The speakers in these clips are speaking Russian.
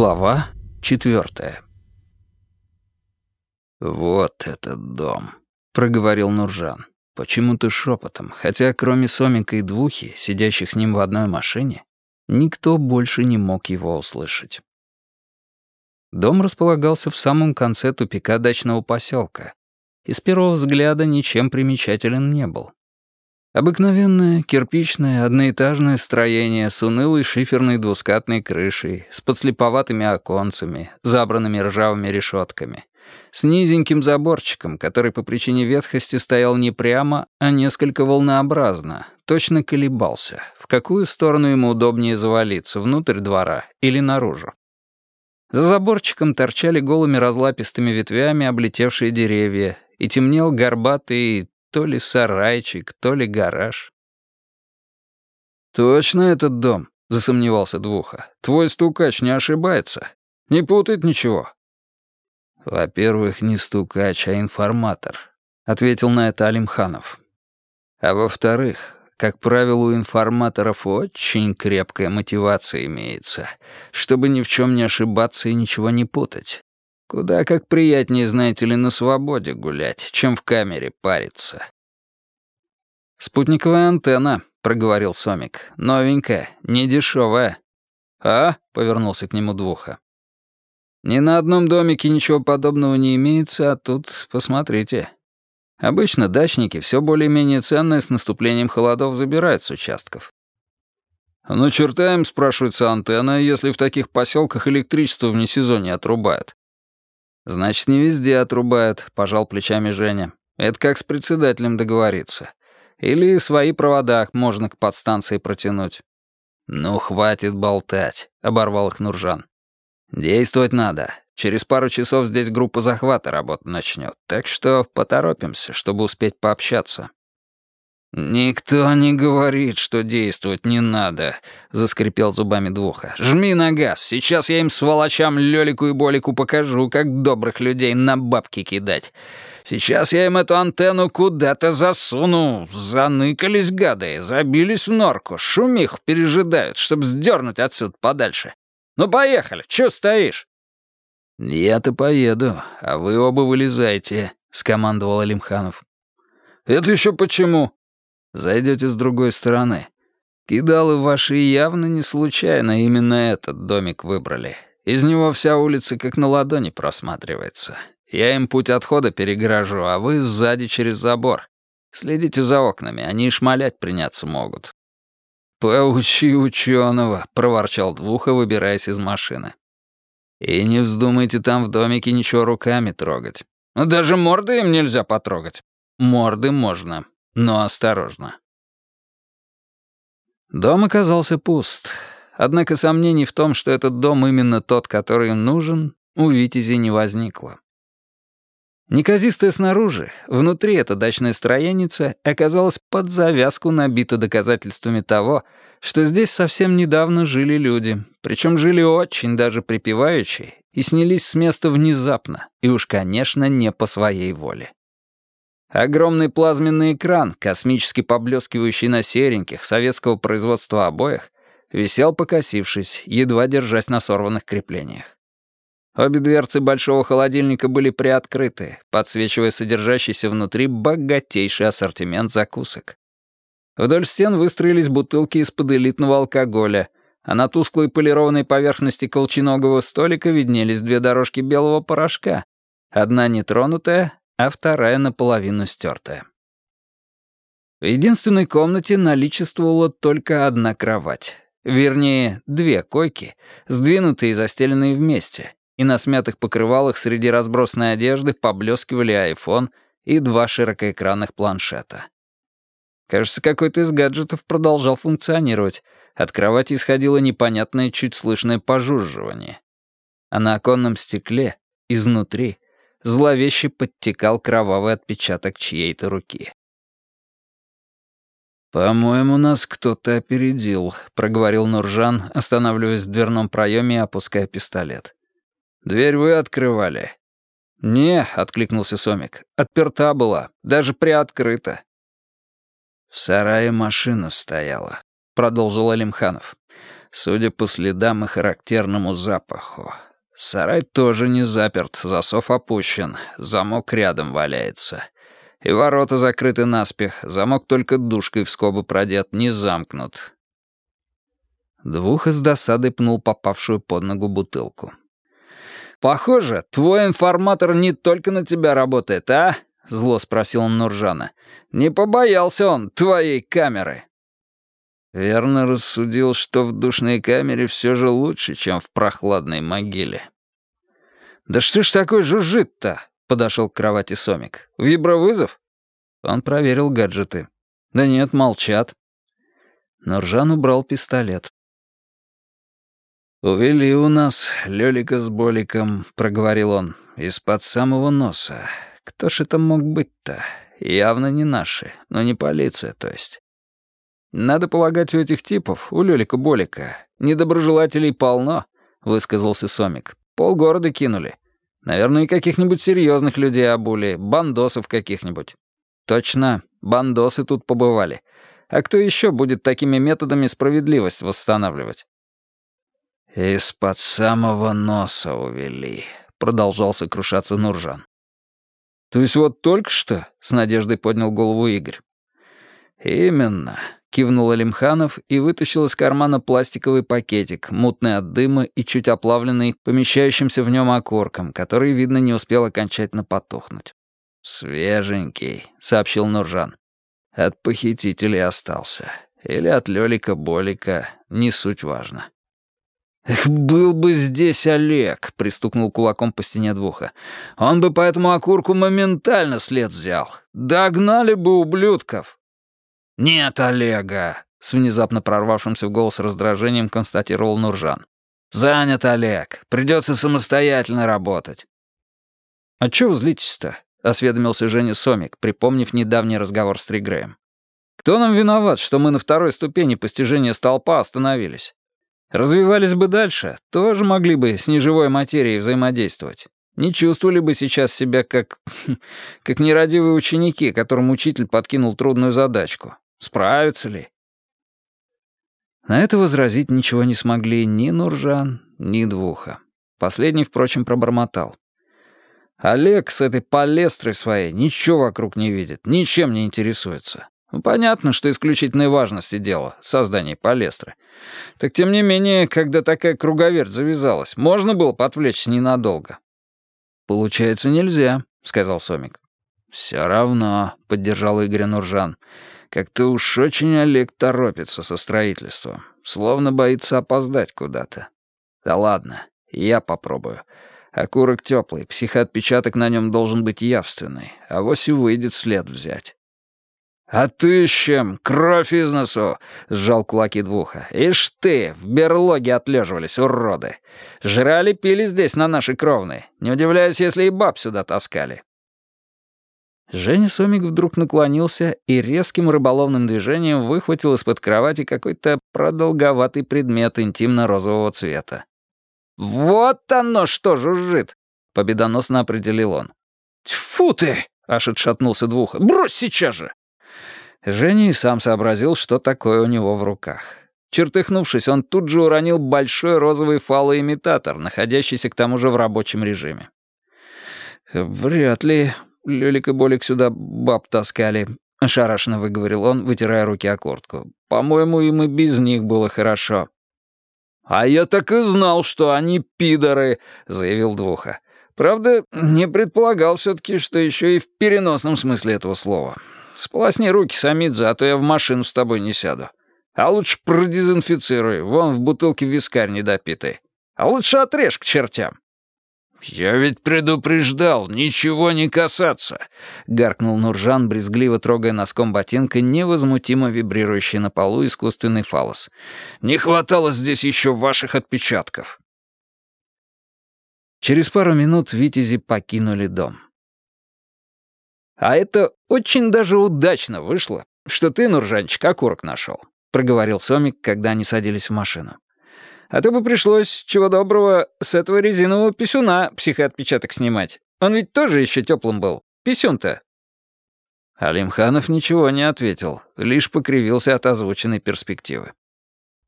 Глава четвертая. «Вот этот дом», — проговорил Нуржан. Почему-то шепотом, хотя кроме Сомика и Двухи, сидящих с ним в одной машине, никто больше не мог его услышать. Дом располагался в самом конце тупика дачного поселка, и с первого взгляда ничем примечателен не был. Обыкновенное кирпичное одноэтажное строение с унылой шиферной двускатной крышей, с подслеповатыми оконцами, забранными ржавыми решетками, с низеньким заборчиком, который по причине ветхости стоял не прямо, а несколько волнообразно, точно колебался, в какую сторону ему удобнее завалиться, внутрь двора или наружу. За заборчиком торчали голыми разлапистыми ветвями облетевшие деревья, и темнел горбатый то ли сарайчик, то ли гараж. «Точно этот дом?» — засомневался Двуха. «Твой стукач не ошибается? Не путает ничего?» «Во-первых, не стукач, а информатор», — ответил на это Алимханов. «А во-вторых, как правило, у информаторов очень крепкая мотивация имеется, чтобы ни в чем не ошибаться и ничего не путать. Куда как приятнее, знаете ли, на свободе гулять, чем в камере париться. «Спутниковая антенна», — проговорил Сомик. «Новенькая, недешевая». «А?» — повернулся к нему Двуха. «Ни на одном домике ничего подобного не имеется, а тут, посмотрите. Обычно дачники все более-менее ценное с наступлением холодов забирают с участков. «Ну, черта им, спрашивается, антенна, если в таких поселках электричество в несезонье отрубают. «Значит, не везде отрубают», — пожал плечами Женя. «Это как с председателем договориться. Или свои провода можно к подстанции протянуть». «Ну, хватит болтать», — оборвал их Нуржан. «Действовать надо. Через пару часов здесь группа захвата работать начнет, так что поторопимся, чтобы успеть пообщаться». «Никто не говорит, что действовать не надо», — заскрипел зубами Двуха. «Жми на газ, сейчас я им сволочам Лёлику и Болику покажу, как добрых людей на бабки кидать. Сейчас я им эту антенну куда-то засуну. Заныкались гады, забились в норку, шумих пережидают, чтобы сдернуть отсюда подальше. Ну поехали, чё стоишь?» «Я-то поеду, а вы оба вылезайте», — скомандовал Алимханов. «Это еще почему?» Зайдете с другой стороны. Кидалы ваши явно не случайно именно этот домик выбрали. Из него вся улица как на ладони просматривается. Я им путь отхода перегоражу, а вы сзади через забор. Следите за окнами, они и шмалять приняться могут». «Поучи ученого», — проворчал Двуха, выбираясь из машины. «И не вздумайте там в домике ничего руками трогать. Ну, даже морды им нельзя потрогать». «Морды можно но осторожно. Дом оказался пуст. Однако сомнений в том, что этот дом именно тот, который им нужен, у Витязи не возникло. Неказистая снаружи, внутри эта дачная строеница оказалась под завязку набита доказательствами того, что здесь совсем недавно жили люди, причем жили очень даже припеваючи и снялись с места внезапно, и уж, конечно, не по своей воле. Огромный плазменный экран, космически поблескивающий на сереньких, советского производства обоях, висел покосившись, едва держась на сорванных креплениях. Обе дверцы большого холодильника были приоткрыты, подсвечивая содержащийся внутри богатейший ассортимент закусок. Вдоль стен выстроились бутылки из-под элитного алкоголя, а на тусклой полированной поверхности колченогого столика виднелись две дорожки белого порошка, одна нетронутая, а вторая наполовину стертая. В единственной комнате наличествовала только одна кровать. Вернее, две койки, сдвинутые и застеленные вместе, и на смятых покрывалах среди разбросанной одежды поблескивали айфон и два широкоэкранных планшета. Кажется, какой-то из гаджетов продолжал функционировать. От кровати исходило непонятное, чуть слышное пожужживание. А на оконном стекле, изнутри, зловеще подтекал кровавый отпечаток чьей-то руки. «По-моему, нас кто-то опередил», — проговорил Нуржан, останавливаясь в дверном проеме и опуская пистолет. «Дверь вы открывали?» «Не», — откликнулся Сомик, — «отперта была, даже приоткрыта». «В сарае машина стояла», — продолжил Алимханов. Судя по следам и характерному запаху. Сарай тоже не заперт, засов опущен, замок рядом валяется. И ворота закрыты наспех, замок только душкой в скобы продет, не замкнут. Двух из досады пнул попавшую под ногу бутылку. «Похоже, твой информатор не только на тебя работает, а?» — зло спросил он Нуржана. «Не побоялся он твоей камеры». Верно рассудил, что в душной камере все же лучше, чем в прохладной могиле. «Да что ж такое жужжит-то?» — подошел к кровати Сомик. «Вибровызов?» Он проверил гаджеты. «Да нет, молчат». Нуржан убрал пистолет. «Увели у нас Лёлика с Боликом», — проговорил он, — «из-под самого носа. Кто ж это мог быть-то? Явно не наши, но не полиция, то есть. «Надо полагать, у этих типов, у Лёлика-Болика, недоброжелателей полно», — высказался Сомик. «Полгорода кинули. Наверное, и каких-нибудь серьезных людей обули, бандосов каких-нибудь». «Точно, бандосы тут побывали. А кто еще будет такими методами справедливость восстанавливать?» «Из-под самого носа увели», — продолжал сокрушаться Нуржан. «То есть вот только что?» — с надеждой поднял голову Игорь. «Именно», Кивнул Алимханов и вытащил из кармана пластиковый пакетик, мутный от дыма и чуть оплавленный, помещающимся в нем окурком, который, видно, не успел окончательно потухнуть. «Свеженький», — сообщил Нуржан. «От похитителей остался. Или от Лёлика Болика, не суть важно». «Эх, был бы здесь Олег», — пристукнул кулаком по стене двуха. «Он бы по этому окурку моментально след взял. Догнали бы ублюдков». «Нет Олега!» — с внезапно прорвавшимся в голос раздражением констатировал Нуржан. «Занят Олег. Придется самостоятельно работать». «А чего злитесь-то?» — осведомился Женя Сомик, припомнив недавний разговор с Тригреем. «Кто нам виноват, что мы на второй ступени постижения столпа остановились? Развивались бы дальше, тоже могли бы с неживой материей взаимодействовать. Не чувствовали бы сейчас себя как... как нерадивые ученики, которым учитель подкинул трудную задачку. Справятся ли? На это возразить ничего не смогли ни Нуржан, ни Двуха. Последний, впрочем, пробормотал. Олег с этой палестрой своей ничего вокруг не видит, ничем не интересуется. Ну, понятно, что исключительной важности дело — создание палестры. Так тем не менее, когда такая круговерть завязалась, можно было подвлечься ненадолго. «Получается, нельзя», — сказал Сомик. «Все равно», — поддержал Игорь Нуржан. Как-то уж очень Олег торопится со строительством. Словно боится опоздать куда-то. Да ладно, я попробую. Окурок теплый, психоотпечаток на нем должен быть явственный. А вось и выйдет след взять. «Отыщем! Кровь из носу!» — сжал кулаки двуха. «Ишь ты, в берлоге отлеживались, уроды! Жрали, пили здесь на нашей кровной. Не удивляюсь, если и баб сюда таскали. Женя Сомик вдруг наклонился и резким рыболовным движением выхватил из-под кровати какой-то продолговатый предмет интимно-розового цвета. «Вот оно что жужжит!» — победоносно определил он. «Тьфу ты!» — аж отшатнулся двух. «Брось сейчас же!» Женя и сам сообразил, что такое у него в руках. Чертыхнувшись, он тут же уронил большой розовый фалоимитатор, находящийся к тому же в рабочем режиме. «Вряд ли Лёлик и Болик сюда баб таскали», — ошарашенно выговорил он, вытирая руки о куртку. «По-моему, им и без них было хорошо». «А я так и знал, что они пидоры», — заявил Двуха. «Правда, не предполагал все-таки, что еще и в переносном смысле этого слова. Сполосни руки, Самидзе, а то я в машину с тобой не сяду. А лучше продезинфицируй, вон в бутылке вискарь недопитый. А лучше отрежь к чертям». «Я ведь предупреждал, ничего не касаться», — гаркнул Нуржан, брезгливо трогая носком ботинка невозмутимо вибрирующий на полу искусственный фалос. «Не хватало здесь еще ваших отпечатков». Через пару минут витязи покинули дом. «А это очень даже удачно вышло, что ты, Нуржанчик, окурок нашел», — проговорил Сомик, когда они садились в машину. А то бы пришлось, чего доброго, с этого резинового писюна психоотпечаток снимать. Он ведь тоже еще теплым был. Писюн-то». Алимханов ничего не ответил, лишь покривился от озвученной перспективы.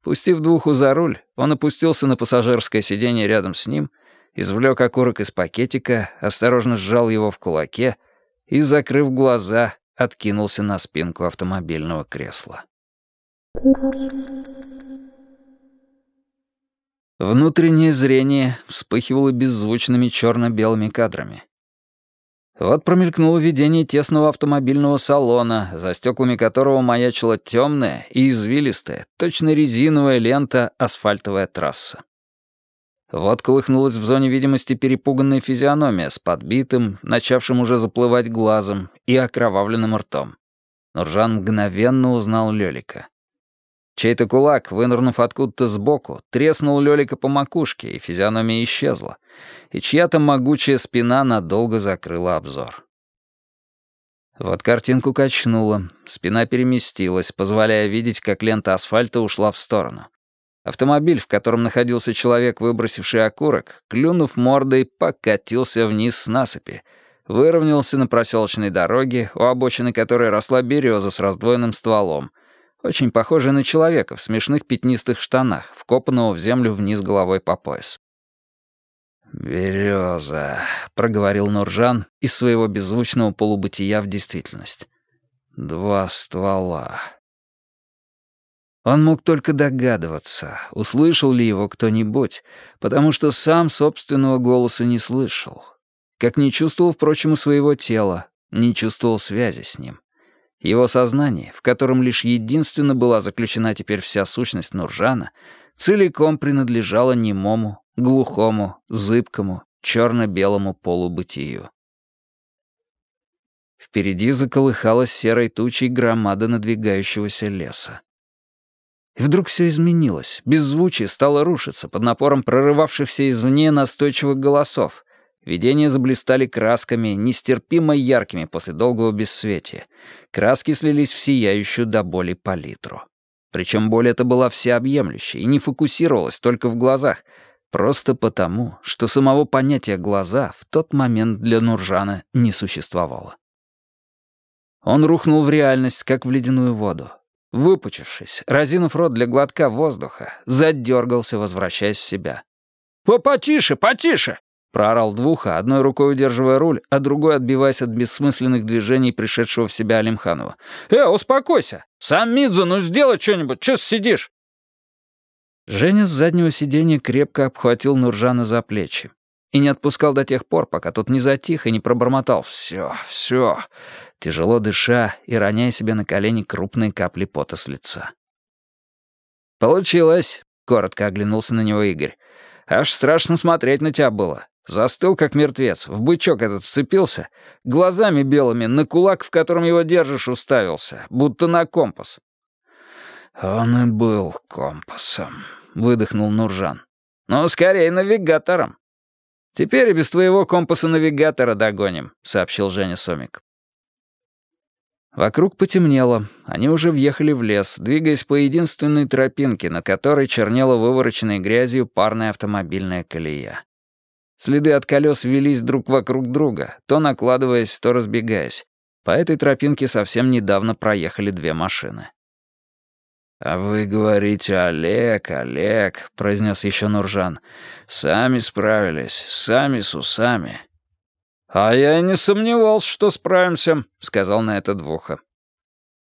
Пустив двуху за руль, он опустился на пассажирское сиденье рядом с ним, извлек окурок из пакетика, осторожно сжал его в кулаке и, закрыв глаза, откинулся на спинку автомобильного кресла. Внутреннее зрение вспыхивало беззвучными черно-белыми кадрами. Вот промелькнуло видение тесного автомобильного салона, за стеклами которого маячила темная и извилистая, точно резиновая лента асфальтовая трасса. Вот колыхнулась в зоне видимости перепуганная физиономия с подбитым, начавшим уже заплывать глазом и окровавленным ртом. Нуржан мгновенно узнал Лёлика. Чей-то кулак, вынырнув откуда-то сбоку, треснул Лёлика по макушке, и физиономия исчезла, и чья-то могучая спина надолго закрыла обзор. Вот картинку качнула, спина переместилась, позволяя видеть, как лента асфальта ушла в сторону. Автомобиль, в котором находился человек, выбросивший окурок, клюнув мордой, покатился вниз с насыпи, выровнялся на проселочной дороге, у обочины которой росла береза с раздвоенным стволом — очень похожий на человека в смешных пятнистых штанах, вкопанного в землю вниз головой по пояс. «Береза», — проговорил Нуржан из своего беззвучного полубытия в действительность. «Два ствола». Он мог только догадываться, услышал ли его кто-нибудь, потому что сам собственного голоса не слышал. Как не чувствовал, впрочем, и своего тела, не чувствовал связи с ним. Его сознание, в котором лишь единственно была заключена теперь вся сущность Нуржана, целиком принадлежало немому, глухому, зыбкому, черно-белому полубытию. Впереди заколыхалась серой тучей громада надвигающегося леса. И вдруг все изменилось, беззвучие стало рушиться под напором прорывавшихся извне настойчивых голосов. Видения заблистали красками, нестерпимо яркими после долгого бессветия. Краски слились в сияющую до боли палитру. Причем боль эта была всеобъемлющей и не фокусировалась только в глазах, просто потому, что самого понятия «глаза» в тот момент для Нуржана не существовало. Он рухнул в реальность, как в ледяную воду. Выпучившись, разинув рот для глотка воздуха, задергался, возвращаясь в себя. «Потише, потише!» Проорал двуха, одной рукой удерживая руль, а другой отбиваясь от бессмысленных движений пришедшего в себя Алимханова. «Э, успокойся! Сам Мидзу, ну сделай что-нибудь, чё сидишь?» Женя с заднего сиденья крепко обхватил Нуржана за плечи и не отпускал до тех пор, пока тот не затих и не пробормотал «всё, всё», тяжело дыша и роняя себе на колени крупные капли пота с лица. «Получилось», — коротко оглянулся на него Игорь. «Аж страшно смотреть на тебя было. Застыл, как мертвец, в бычок этот вцепился, глазами белыми на кулак, в котором его держишь, уставился, будто на компас. «Он и был компасом», — выдохнул Нуржан. «Ну, скорее, навигатором». «Теперь и без твоего компаса-навигатора догоним», — сообщил Женя Сомик. Вокруг потемнело, они уже въехали в лес, двигаясь по единственной тропинке, на которой чернела вывороченной грязью парная автомобильная колея. Следы от колес велись друг вокруг друга, то накладываясь, то разбегаясь. По этой тропинке совсем недавно проехали две машины. «А вы говорите, Олег, Олег», — произнес еще Нуржан. «Сами справились, сами с усами». «А я и не сомневался, что справимся», — сказал на это Двуха.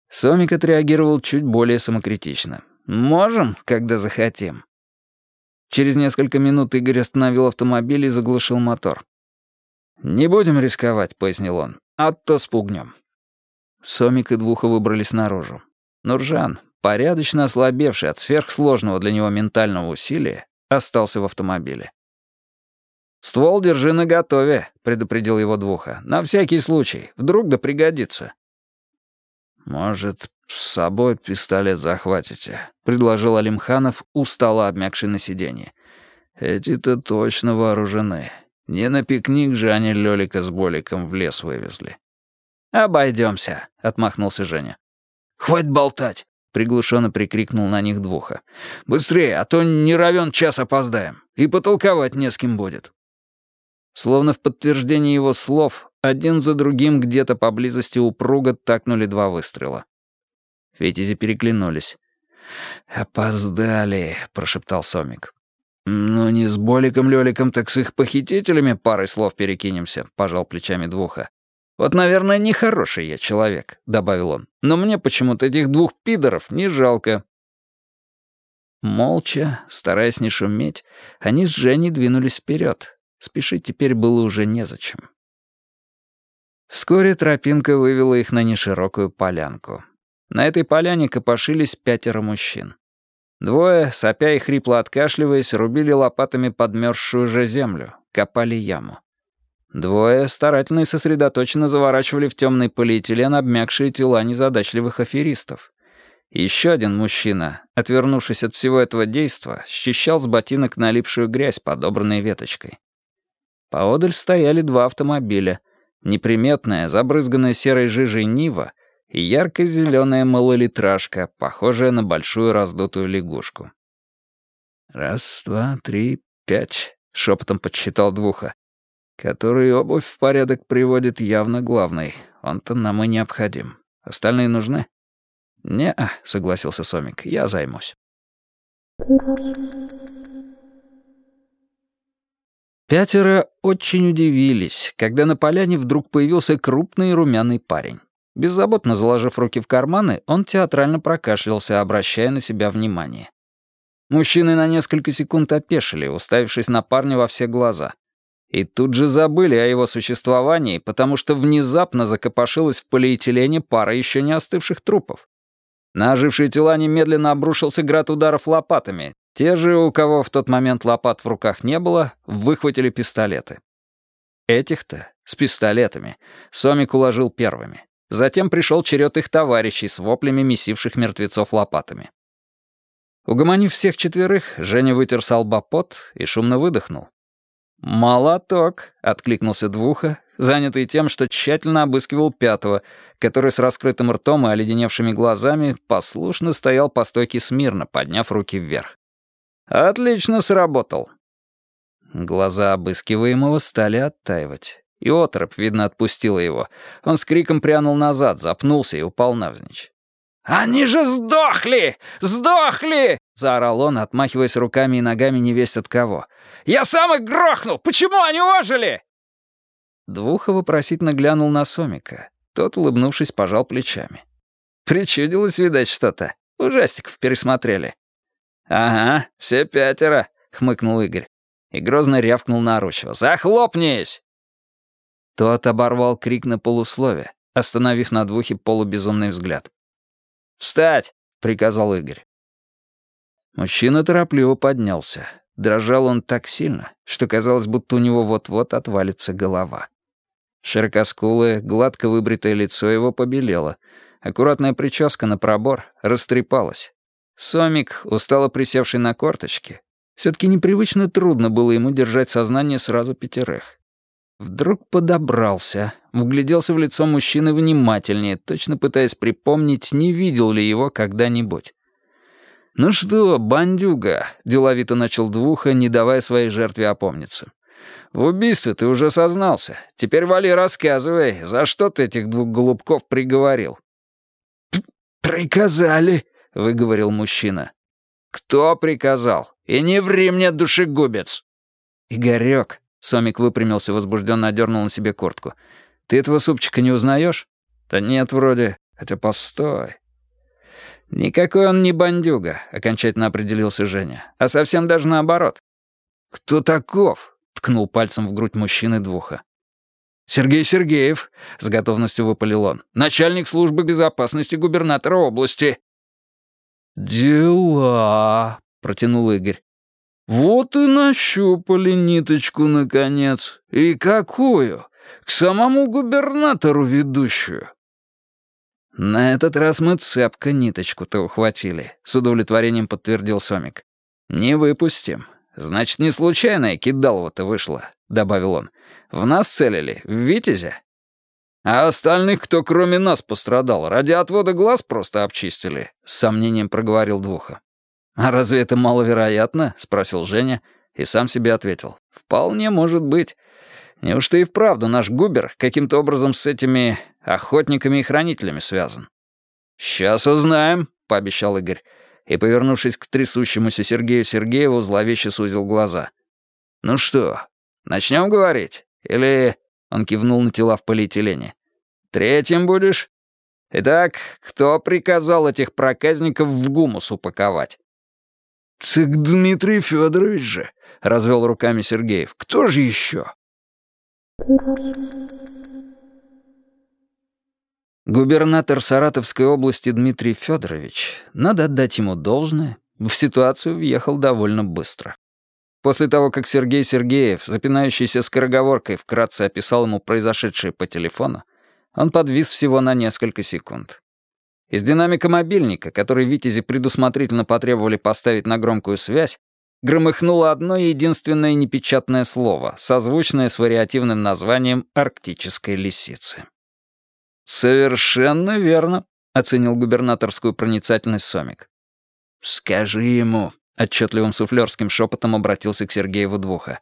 Сомик отреагировал чуть более самокритично. «Можем, когда захотим». Через несколько минут Игорь остановил автомобиль и заглушил мотор. «Не будем рисковать», — пояснил он, — «а то спугнем». Сомик и Двуха выбрались наружу. Нуржан, порядочно ослабевший от сверхсложного для него ментального усилия, остался в автомобиле. «Ствол держи наготове», — предупредил его Двуха. «На всякий случай. Вдруг да пригодится». «Может, «С собой пистолет захватите», — предложил Алимханов, устало обмякший на сиденье. «Эти-то точно вооружены. Не на пикник же они Лёлика с Боликом в лес вывезли». «Обойдёмся», — отмахнулся Женя. «Хватит болтать», — приглушенно прикрикнул на них двуха. «Быстрее, а то не равен час опоздаем. И потолковать не с кем будет». Словно в подтверждение его слов, один за другим где-то поблизости у пруга такнули два выстрела. Витязи переглянулись. «Опоздали», — прошептал Сомик. «Ну, не с Боликом-Лёликом, так с их похитителями парой слов перекинемся», — пожал плечами Двуха. «Вот, наверное, нехороший я человек», — добавил он. «Но мне почему-то этих двух пидоров не жалко». Молча, стараясь не шуметь, они с Женей двинулись вперед. Спешить теперь было уже незачем. Вскоре тропинка вывела их на неширокую полянку. На этой поляне копошились пятеро мужчин. Двое, сопя и хрипло откашливаясь, рубили лопатами подмерзшую же землю, копали яму. Двое старательно и сосредоточенно заворачивали в темный полиэтилен обмякшие тела незадачливых аферистов. Еще один мужчина, отвернувшись от всего этого действа, счищал с ботинок налипшую грязь, подобранной веточкой. Поодаль стояли два автомобиля. Неприметная, забрызганная серой жижей Нива и ярко-зеленая малолитражка, похожая на большую раздутую лягушку. «Раз, два, три, пять», — шепотом подсчитал Двуха. «Который обувь в порядок приводит явно главный. Он-то нам и необходим. Остальные нужны?» «Не-а», — согласился Сомик, — «я займусь». Пятеро очень удивились, когда на поляне вдруг появился крупный румяный парень. Беззаботно заложив руки в карманы, он театрально прокашлялся, обращая на себя внимание. Мужчины на несколько секунд опешили, уставившись на парня во все глаза. И тут же забыли о его существовании, потому что внезапно закопошилась в полиэтилене пара еще не остывших трупов. На ожившие тела немедленно обрушился град ударов лопатами. Те же, у кого в тот момент лопат в руках не было, выхватили пистолеты. Этих-то, с пистолетами, Сомик уложил первыми. Затем пришел черед их товарищей с воплями месивших мертвецов лопатами. Угомонив всех четверых, Женя вытер с и шумно выдохнул. «Молоток!» — откликнулся Двуха, занятый тем, что тщательно обыскивал пятого, который с раскрытым ртом и оледеневшими глазами послушно стоял по стойке смирно, подняв руки вверх. «Отлично сработал!» Глаза обыскиваемого стали оттаивать. И оторопь, видно, отпустила его. Он с криком прянул назад, запнулся и упал навзничь. «Они же сдохли! Сдохли!» — заорал он, отмахиваясь руками и ногами невесть от кого. «Я сам их грохнул! Почему они ожили?» Двуха вопросительно глянул на Сомика. Тот, улыбнувшись, пожал плечами. «Причудилось, видать, что-то. Ужастиков пересмотрели». «Ага, все пятеро», — хмыкнул Игорь. И грозно рявкнул на орущего. «Захлопнись!» Тот оборвал крик на полуслове, остановив на двухе полубезумный взгляд. «Встать!» — приказал Игорь. Мужчина торопливо поднялся. Дрожал он так сильно, что казалось, будто у него вот-вот отвалится голова. Широкоскулое, гладко выбритое лицо его побелело. Аккуратная прическа на пробор растрепалась. Сомик, устало присевший на корточки, все-таки непривычно трудно было ему держать сознание сразу пятерых. Вдруг подобрался, вгляделся в лицо мужчины внимательнее, точно пытаясь припомнить, не видел ли его когда-нибудь. «Ну что, бандюга?» — деловито начал Двуха, не давая своей жертве опомниться. В убийстве ты уже сознался. Теперь вали рассказывай, за что ты этих двух голубков приговорил?» «Приказали», — выговорил мужчина. «Кто приказал? И не ври мне, душегубец!» «Игорёк», — Сомик выпрямился, возбужденно одернул на себе куртку. «Ты этого супчика не узнаешь? «Да нет, вроде. Хотя постой». «Никакой он не бандюга», — окончательно определился Женя. «А совсем даже наоборот». «Кто таков?» — ткнул пальцем в грудь мужчины двуха. «Сергей Сергеев», — с готовностью выпалил он, «начальник службы безопасности губернатора области». «Дела», — протянул Игорь. «Вот и нащупали ниточку, наконец. И какую? К самому губернатору ведущую». «На этот раз мы цепко ниточку-то ухватили», — с удовлетворением подтвердил Сомик. «Не выпустим. «Значит, не случайно кидалово-то вышло», — добавил он. «В нас целили, в Витязя». «А остальных, кто кроме нас пострадал, ради отвода глаз просто обчистили», — с сомнением проговорил Двуха. «А разве это маловероятно?» — спросил Женя и сам себе ответил. «Вполне может быть. Неужто и вправду наш Губер каким-то образом с этими охотниками и хранителями связан?» «Сейчас узнаем», — пообещал Игорь и, повернувшись к трясущемуся Сергею Сергееву, зловеще сузил глаза. «Ну что, начнем говорить? Или...» — он кивнул на тела в полиэтилене. «Третьим будешь? Итак, кто приказал этих проказников в гумус упаковать?» «Так Дмитрий Федорович же», — развел руками Сергеев. «Кто же еще?» Губернатор Саратовской области Дмитрий Федорович, надо отдать ему должное, в ситуацию въехал довольно быстро. После того, как Сергей Сергеев, запинающийся скороговоркой, вкратце описал ему произошедшее по телефону, он подвис всего на несколько секунд. Из динамика мобильника, который Витязи предусмотрительно потребовали поставить на громкую связь, громыхнуло одно единственное непечатное слово, созвучное с вариативным названием «арктической лисицы». «Совершенно верно», — оценил губернаторскую проницательность Сомик. «Скажи ему», — отчетливым суфлерским шепотом обратился к Сергею Двуха,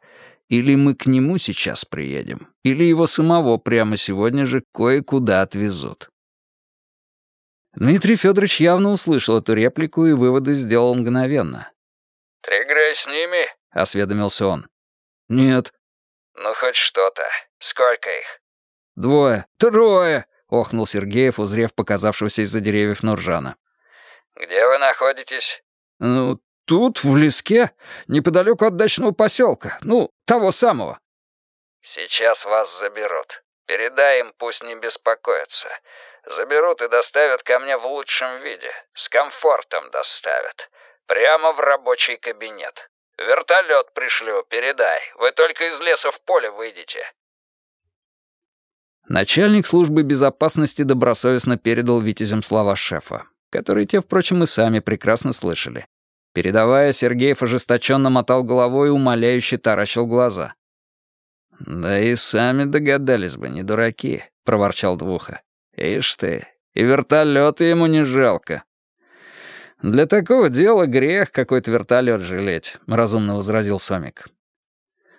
«или мы к нему сейчас приедем, или его самого прямо сегодня же кое-куда отвезут». Дмитрий Федорович явно услышал эту реплику и выводы сделал мгновенно. «Ты играй с ними?» — осведомился он. «Нет». «Ну, хоть что-то. Сколько их?» «Двое. Трое!» — охнул Сергеев, узрев показавшегося из-за деревьев Нуржана. «Где вы находитесь?» «Ну, тут, в леске, неподалеку от дачного поселка. Ну, того самого». «Сейчас вас заберут. Передай им, пусть не беспокоятся. Заберут и доставят ко мне в лучшем виде. С комфортом доставят. Прямо в рабочий кабинет. Вертолет пришлю, передай. Вы только из леса в поле выйдете. Начальник службы безопасности добросовестно передал витязям слова шефа, которые те, впрочем, и сами прекрасно слышали. Передавая, Сергеев ожесточенно мотал головой и умоляюще таращил глаза. «Да и сами догадались бы, не дураки», — проворчал Двуха. «Ишь ты, и вертолеты ему не жалко». «Для такого дела грех какой-то вертолет жалеть», — разумно возразил Сомик.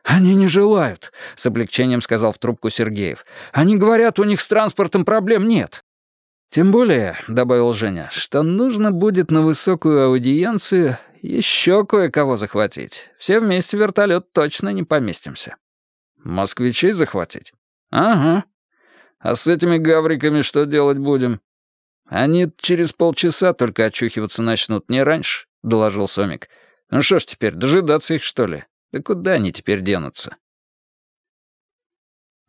«Они не желают», — с облегчением сказал в трубку Сергеев. «Они говорят, у них с транспортом проблем нет». «Тем более», — добавил Женя, «что нужно будет на высокую аудиенцию еще кое-кого захватить. Все вместе в вертолет точно не поместимся». «Москвичей захватить?» «Ага». «А с этими гавриками что делать будем?» «Они через полчаса только очухиваться начнут, не раньше», — доложил Сомик. «Ну что ж теперь, дожидаться их, что ли?» Да куда они теперь денутся?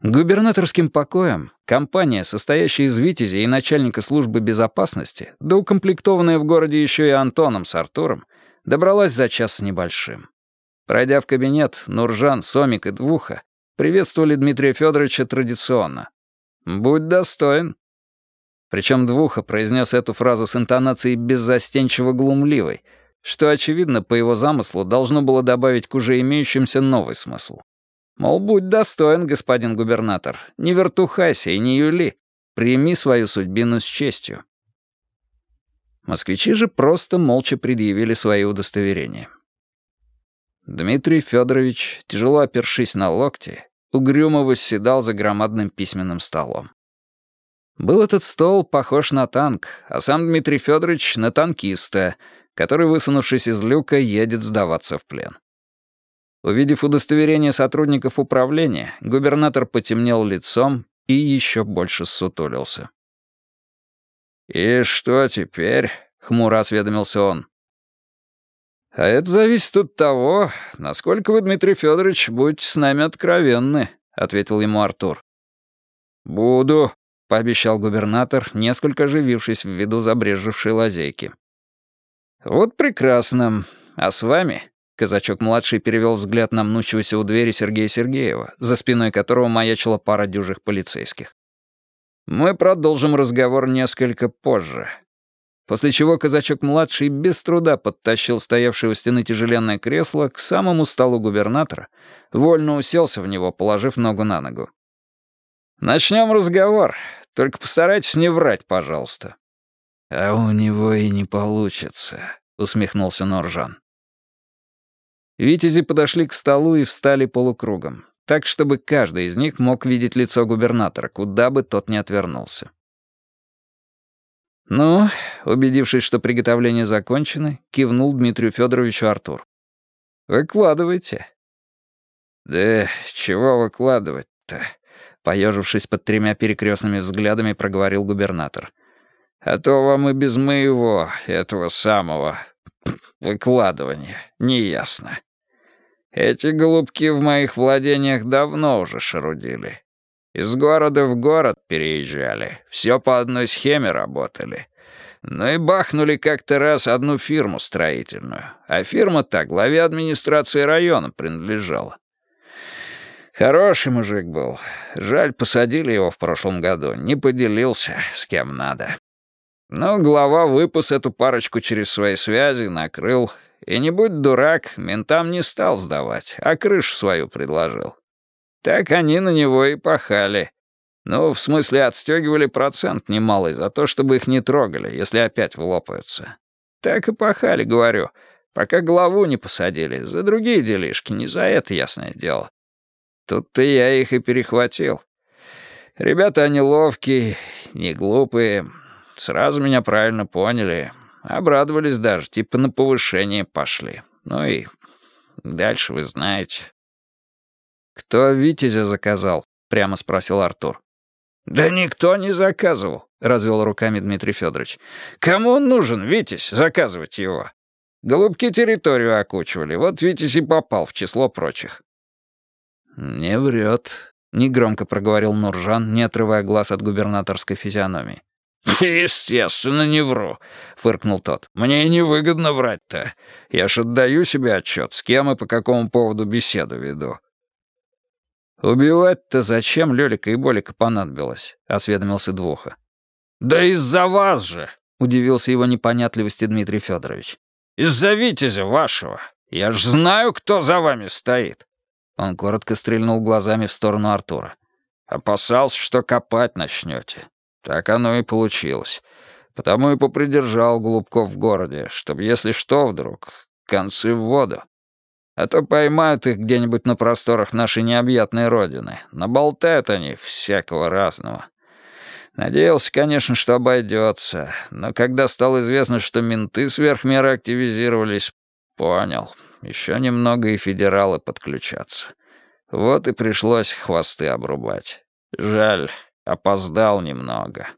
Губернаторским покоем компания, состоящая из Витязя и начальника службы безопасности, да укомплектованная в городе еще и Антоном с Артуром, добралась за час с небольшим. Пройдя в кабинет, Нуржан, Сомик и Двуха приветствовали Дмитрия Федоровича традиционно. «Будь достоин». Причем Двуха произнес эту фразу с интонацией беззастенчиво глумливой — что, очевидно, по его замыслу должно было добавить к уже имеющимся новый смысл. Мол, будь достоин, господин губернатор, не вертухайся и не юли, прими свою судьбину с честью. Москвичи же просто молча предъявили свои удостоверения. Дмитрий Федорович, тяжело опершись на локти, угрюмо восседал за громадным письменным столом. Был этот стол похож на танк, а сам Дмитрий Федорович — на танкиста — который, высунувшись из люка, едет сдаваться в плен. Увидев удостоверение сотрудников управления, губернатор потемнел лицом и еще больше ссутулился. «И что теперь?» — хмуро осведомился он. «А это зависит от того, насколько вы, Дмитрий Федорович, будете с нами откровенны», — ответил ему Артур. «Буду», — пообещал губернатор, несколько оживившись в виду забрежевшей лазейки. «Вот прекрасно. А с вами?» Казачок-младший перевел взгляд на мнущегося у двери Сергея Сергеева, за спиной которого маячила пара дюжих полицейских. «Мы продолжим разговор несколько позже». После чего казачок-младший без труда подтащил стоявшее у стены тяжеленное кресло к самому столу губернатора, вольно уселся в него, положив ногу на ногу. «Начнем разговор. Только постарайтесь не врать, пожалуйста». «А у него и не получится», — усмехнулся Норжан. Витязи подошли к столу и встали полукругом, так, чтобы каждый из них мог видеть лицо губернатора, куда бы тот ни отвернулся. Ну, убедившись, что приготовления закончены, кивнул Дмитрию Федоровичу Артур. «Выкладывайте». «Да чего выкладывать-то?» Поежившись под тремя перекрестными взглядами, проговорил губернатор. «А то вам и без моего, этого самого, выкладывания, неясно. Эти голубки в моих владениях давно уже шарудили. Из города в город переезжали, все по одной схеме работали. Ну и бахнули как-то раз одну фирму строительную, а фирма-то главе администрации района принадлежала. Хороший мужик был. Жаль, посадили его в прошлом году, не поделился с кем надо. Но глава выпас эту парочку через свои связи, накрыл. И не будь дурак, ментам не стал сдавать, а крышу свою предложил. Так они на него и пахали. Ну, в смысле, отстегивали процент немалый за то, чтобы их не трогали, если опять влопаются. Так и пахали, говорю, пока главу не посадили, за другие делишки, не за это, ясное дело. Тут-то я их и перехватил. Ребята они ловкие, не глупые, сразу меня правильно поняли, обрадовались даже, типа на повышение пошли. Ну и дальше вы знаете. «Кто Витязя заказал?» — прямо спросил Артур. «Да никто не заказывал», — развел руками Дмитрий Федорович. «Кому он нужен, Витязь, заказывать его? Голубки территорию окучивали, вот Витязь и попал в число прочих». «Не врет», — негромко проговорил Нуржан, не отрывая глаз от губернаторской физиономии. «Естественно, не вру», — фыркнул тот. «Мне невыгодно врать-то. Я ж отдаю себе отчет, с кем и по какому поводу беседу веду. «Убивать-то зачем Лёлика и Болика понадобилось?» — осведомился Двуха. «Да из-за вас же!» — удивился его непонятливости Дмитрий Федорович. «Из-за Витязя вашего. Я ж знаю, кто за вами стоит». Он коротко стрельнул глазами в сторону Артура. «Опасался, что копать начнете. Так оно и получилось. Потому и попридержал Голубков в городе, чтобы, если что вдруг, концы в воду. А то поймают их где-нибудь на просторах нашей необъятной родины. Наболтают они всякого разного. Надеялся, конечно, что обойдется, но когда стало известно, что менты сверх меры активизировались, понял, еще немного и федералы подключатся. Вот и пришлось хвосты обрубать. Жаль, опоздал немного.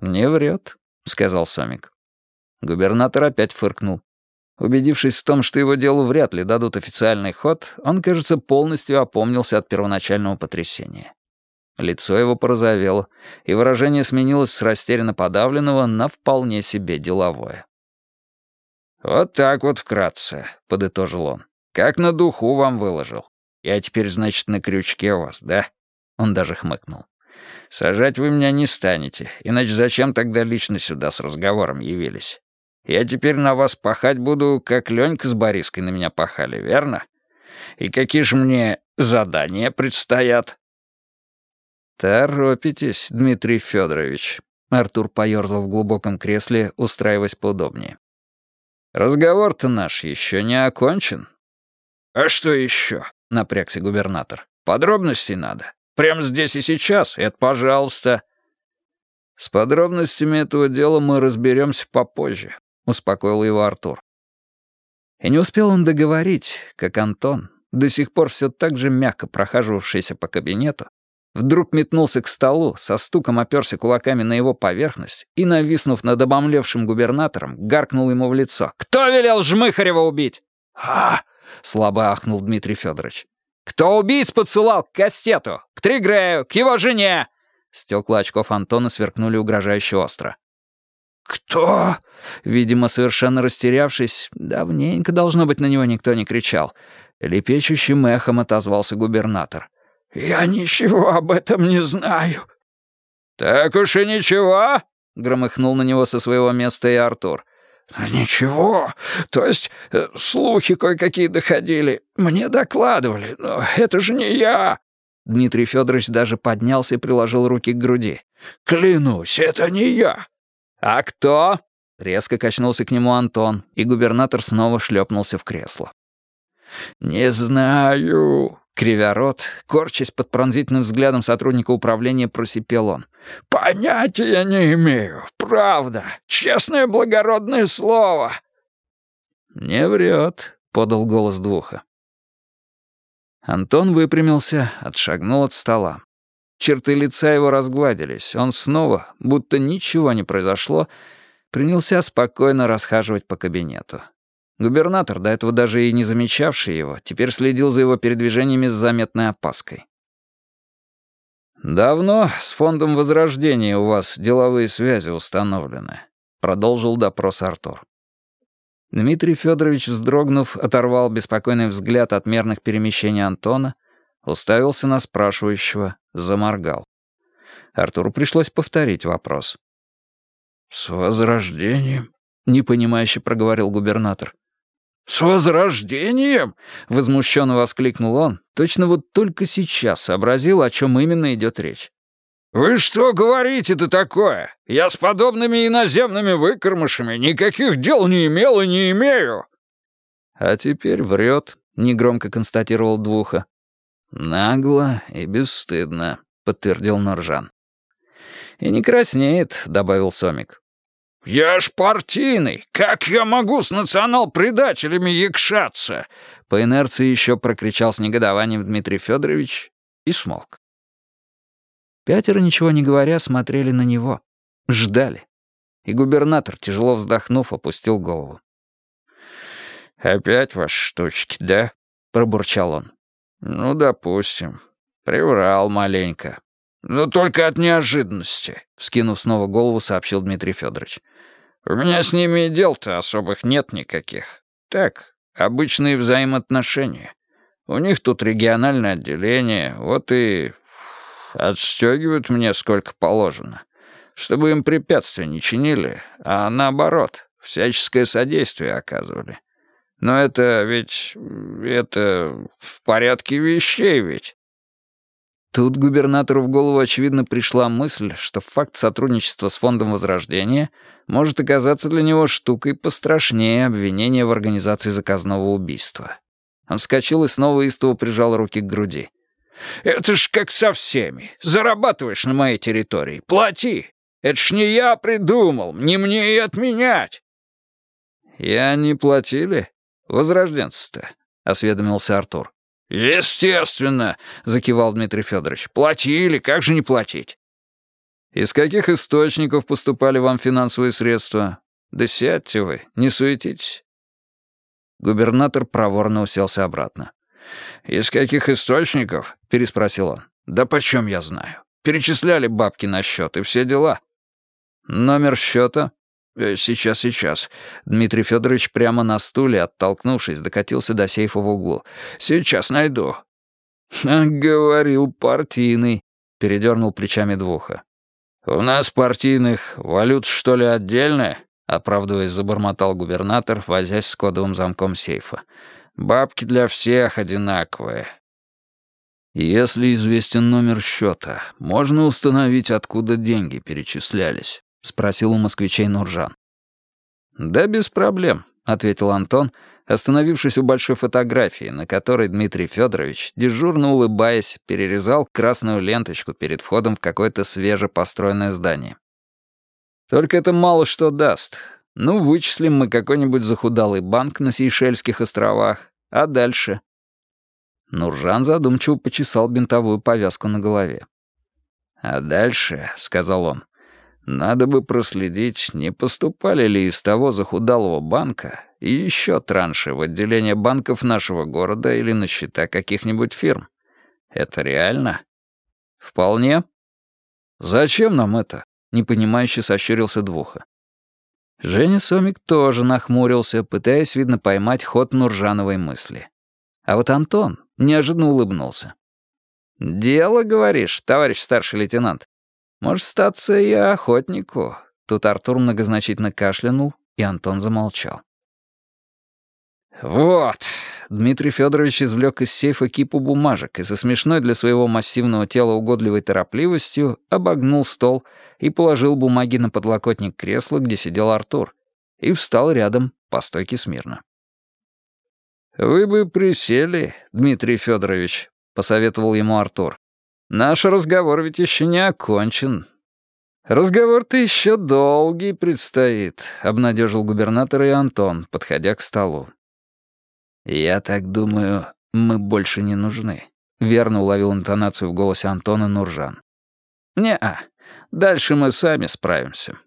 «Не врет», — сказал Сомик. Губернатор опять фыркнул. Убедившись в том, что его делу вряд ли дадут официальный ход, он, кажется, полностью опомнился от первоначального потрясения. Лицо его порозовело, и выражение сменилось с растерянно подавленного на вполне себе деловое. «Вот так вот вкратце», — подытожил он. «Как на духу вам выложил. Я теперь, значит, на крючке у вас, да?» Он даже хмыкнул. «Сажать вы меня не станете, иначе зачем тогда лично сюда с разговором явились? Я теперь на вас пахать буду, как Ленька с Бориской на меня пахали, верно? И какие же мне задания предстоят?» «Торопитесь, Дмитрий Федорович», — Артур поёрзал в глубоком кресле, устраиваясь поудобнее. «Разговор-то наш еще не окончен». «А что еще?» — напрягся губернатор. «Подробностей надо. Прямо здесь и сейчас. Это пожалуйста». «С подробностями этого дела мы разберемся попозже», — успокоил его Артур. И не успел он договорить, как Антон, до сих пор все так же мягко прохаживавшийся по кабинету, вдруг метнулся к столу, со стуком оперся кулаками на его поверхность и, нависнув над обомлевшим губернатором, гаркнул ему в лицо. «Кто велел Жмыхарева убить?» «А!» — слабо ахнул Дмитрий Федорович. «Кто убийц подсылал к Кастету? К Тригрею? К его жене?» Стекла очков Антона сверкнули угрожающе остро. «Кто?» Видимо, совершенно растерявшись, давненько, должно быть, на него никто не кричал. Лепечущим эхом отозвался губернатор. «Я ничего об этом не знаю». «Так уж и ничего», — громыхнул на него со своего места и Артур. «Ничего. То есть э, слухи кое-какие доходили. Мне докладывали, но это же не я». Дмитрий Федорович даже поднялся и приложил руки к груди. «Клянусь, это не я. «А кто?» — резко качнулся к нему Антон, и губернатор снова шлепнулся в кресло. «Не знаю», — Кривя рот, корчась под пронзительным взглядом сотрудника управления, просипел он. «Понятия не имею. Правда. Честное благородное слово». «Не врет», — подал голос Двуха. Антон выпрямился, отшагнул от стола. Черты лица его разгладились. Он снова, будто ничего не произошло, принялся спокойно расхаживать по кабинету. Губернатор, до этого даже и не замечавший его, теперь следил за его передвижениями с заметной опаской. «Давно с фондом Возрождения у вас деловые связи установлены», — продолжил допрос Артур. Дмитрий Федорович, вздрогнув, оторвал беспокойный взгляд от мерных перемещений Антона, уставился на спрашивающего, заморгал. Артуру пришлось повторить вопрос. «С возрождением?» — непонимающе проговорил губернатор. «С возрождением!» — возмущенно воскликнул он. Точно вот только сейчас сообразил, о чем именно идет речь. «Вы что говорите-то такое? Я с подобными иноземными выкормышами никаких дел не имел и не имею!» «А теперь врет», — негромко констатировал Двуха. «Нагло и бесстыдно», — подтвердил Норжан. «И не краснеет», — добавил Сомик. «Я ж партийный! Как я могу с национал-предателями якшаться?» По инерции еще прокричал с негодованием Дмитрий Федорович и смолк. Пятеро, ничего не говоря, смотрели на него. Ждали. И губернатор, тяжело вздохнув, опустил голову. «Опять ваши штучки, да?» — пробурчал он. «Ну, допустим. Приврал маленько. Но только от неожиданности», — вскинув снова голову, сообщил Дмитрий Федорович. «У меня с ними дел-то особых нет никаких. Так, обычные взаимоотношения. У них тут региональное отделение, вот и отстегивают мне сколько положено, чтобы им препятствия не чинили, а наоборот, всяческое содействие оказывали. Но это ведь... это в порядке вещей ведь. Тут губернатору в голову, очевидно, пришла мысль, что факт сотрудничества с Фондом Возрождения может оказаться для него штукой пострашнее обвинения в организации заказного убийства. Он вскочил и снова истово прижал руки к груди. Это ж как со всеми. Зарабатываешь на моей территории. Плати. Это ж не я придумал. Не мне и отменять. Я не платили? Возрожденцы-то, осведомился Артур. «Естественно», — закивал Дмитрий Федорович. «Платили, как же не платить?» «Из каких источников поступали вам финансовые средства? Да сядьте вы, не суетитесь». Губернатор проворно уселся обратно. «Из каких источников?» — переспросил он. «Да почем я знаю? Перечисляли бабки на счет и все дела». «Номер счета?» «Э, «Сейчас, сейчас». Дмитрий Федорович прямо на стуле, оттолкнувшись, докатился до сейфа в углу. «Сейчас найду». «Говорил партийный», — передернул плечами Двуха. «У нас партийных валют, что ли, отдельная?» — оправдываясь, забормотал губернатор, возясь с кодовым замком сейфа. Бабки для всех одинаковые. Если известен номер счета, можно установить, откуда деньги перечислялись, спросил у москвичей Нуржан. Да без проблем, ответил Антон, остановившись у большой фотографии, на которой Дмитрий Федорович, дежурно улыбаясь, перерезал красную ленточку перед входом в какое-то свежепостроенное здание. Только это мало что даст. Ну, вычислим мы какой-нибудь захудалый банк на Сейшельских островах. А дальше? Нуржан задумчиво почесал бинтовую повязку на голове. «А дальше», — сказал он, — «надо бы проследить, не поступали ли из того захудалого банка и еще транши в отделение банков нашего города или на счета каких-нибудь фирм. Это реально?» «Вполне». «Зачем нам это?» — непонимающе сощурился Двуха. Женя Сомик тоже нахмурился, пытаясь, видно, поймать ход Нуржановой мысли. А вот Антон неожиданно улыбнулся. «Дело, говоришь, товарищ старший лейтенант? Может, статься и охотнику?» Тут Артур многозначительно кашлянул, и Антон замолчал. «Вот!» — Дмитрий Федорович извлек из сейфа кипу бумажек и со смешной для своего массивного тела угодливой торопливостью обогнул стол и положил бумаги на подлокотник кресла, где сидел Артур, и встал рядом по стойке смирно. «Вы бы присели, Дмитрий Федорович», посоветовал ему Артур. «Наш разговор ведь еще не окончен». «Разговор-то еще долгий предстоит», — обнадежил губернатор и Антон, подходя к столу. «Я так думаю, мы больше не нужны», — верно уловил интонацию в голосе Антона Нуржан. «Не-а, дальше мы сами справимся».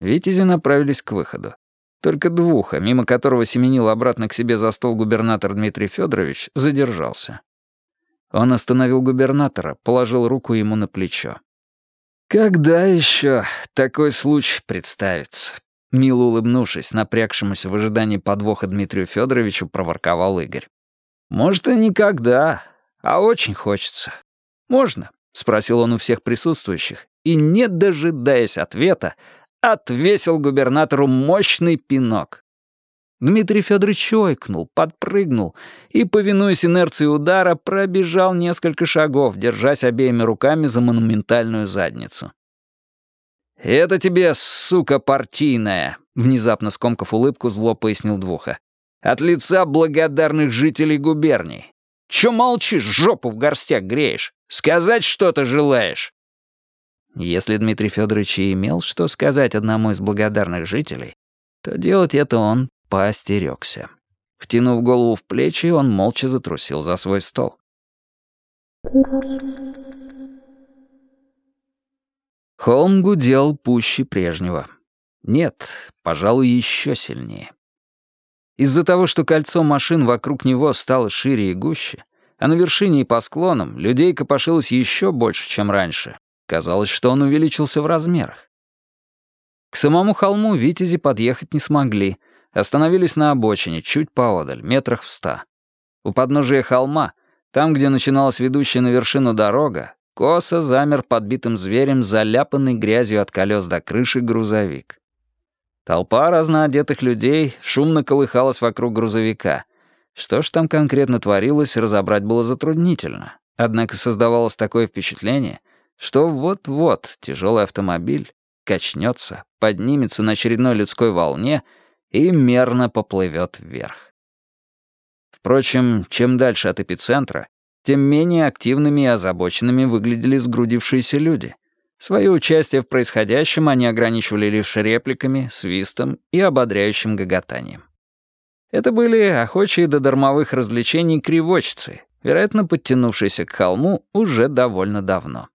Витязи направились к выходу. Только Двуха, мимо которого семенил обратно к себе за стол губернатор Дмитрий Федорович, задержался. Он остановил губернатора, положил руку ему на плечо. «Когда еще такой случай представится?» Мило улыбнувшись, напрягшемуся в ожидании подвоха Дмитрию Федоровичу, проворковал Игорь. «Может, и никогда, а очень хочется. Можно?» — спросил он у всех присутствующих, и, не дожидаясь ответа, отвесил губернатору мощный пинок. Дмитрий Федорович ойкнул, подпрыгнул и, повинуясь инерции удара, пробежал несколько шагов, держась обеими руками за монументальную задницу. «Это тебе, сука партийная!» — внезапно скомкав улыбку, зло пояснил Двуха. «От лица благодарных жителей губернии. Чё молчишь, жопу в горстях греешь? Сказать что-то желаешь?» Если Дмитрий Федорович и имел что сказать одному из благодарных жителей, то делать это он поостерегся. Втянув голову в плечи, он молча затрусил за свой стол. Холм гудел пуще прежнего. Нет, пожалуй, еще сильнее. Из-за того, что кольцо машин вокруг него стало шире и гуще, а на вершине и по склонам людей копошилось еще больше, чем раньше, казалось, что он увеличился в размерах. К самому холму витязи подъехать не смогли — Остановились на обочине, чуть поодаль, метрах в ста. У подножия холма, там, где начиналась ведущая на вершину дорога, косо замер подбитым зверем, заляпанный грязью от колес до крыши грузовик. Толпа разноодетых людей шумно колыхалась вокруг грузовика. Что ж там конкретно творилось, разобрать было затруднительно. Однако создавалось такое впечатление, что вот-вот тяжелый автомобиль качнется, поднимется на очередной людской волне — и мерно поплывет вверх. Впрочем, чем дальше от эпицентра, тем менее активными и озабоченными выглядели сгрудившиеся люди. Свое участие в происходящем они ограничивали лишь репликами, свистом и ободряющим гоготанием. Это были охочие до дармовых развлечений кривочцы, вероятно, подтянувшиеся к холму уже довольно давно.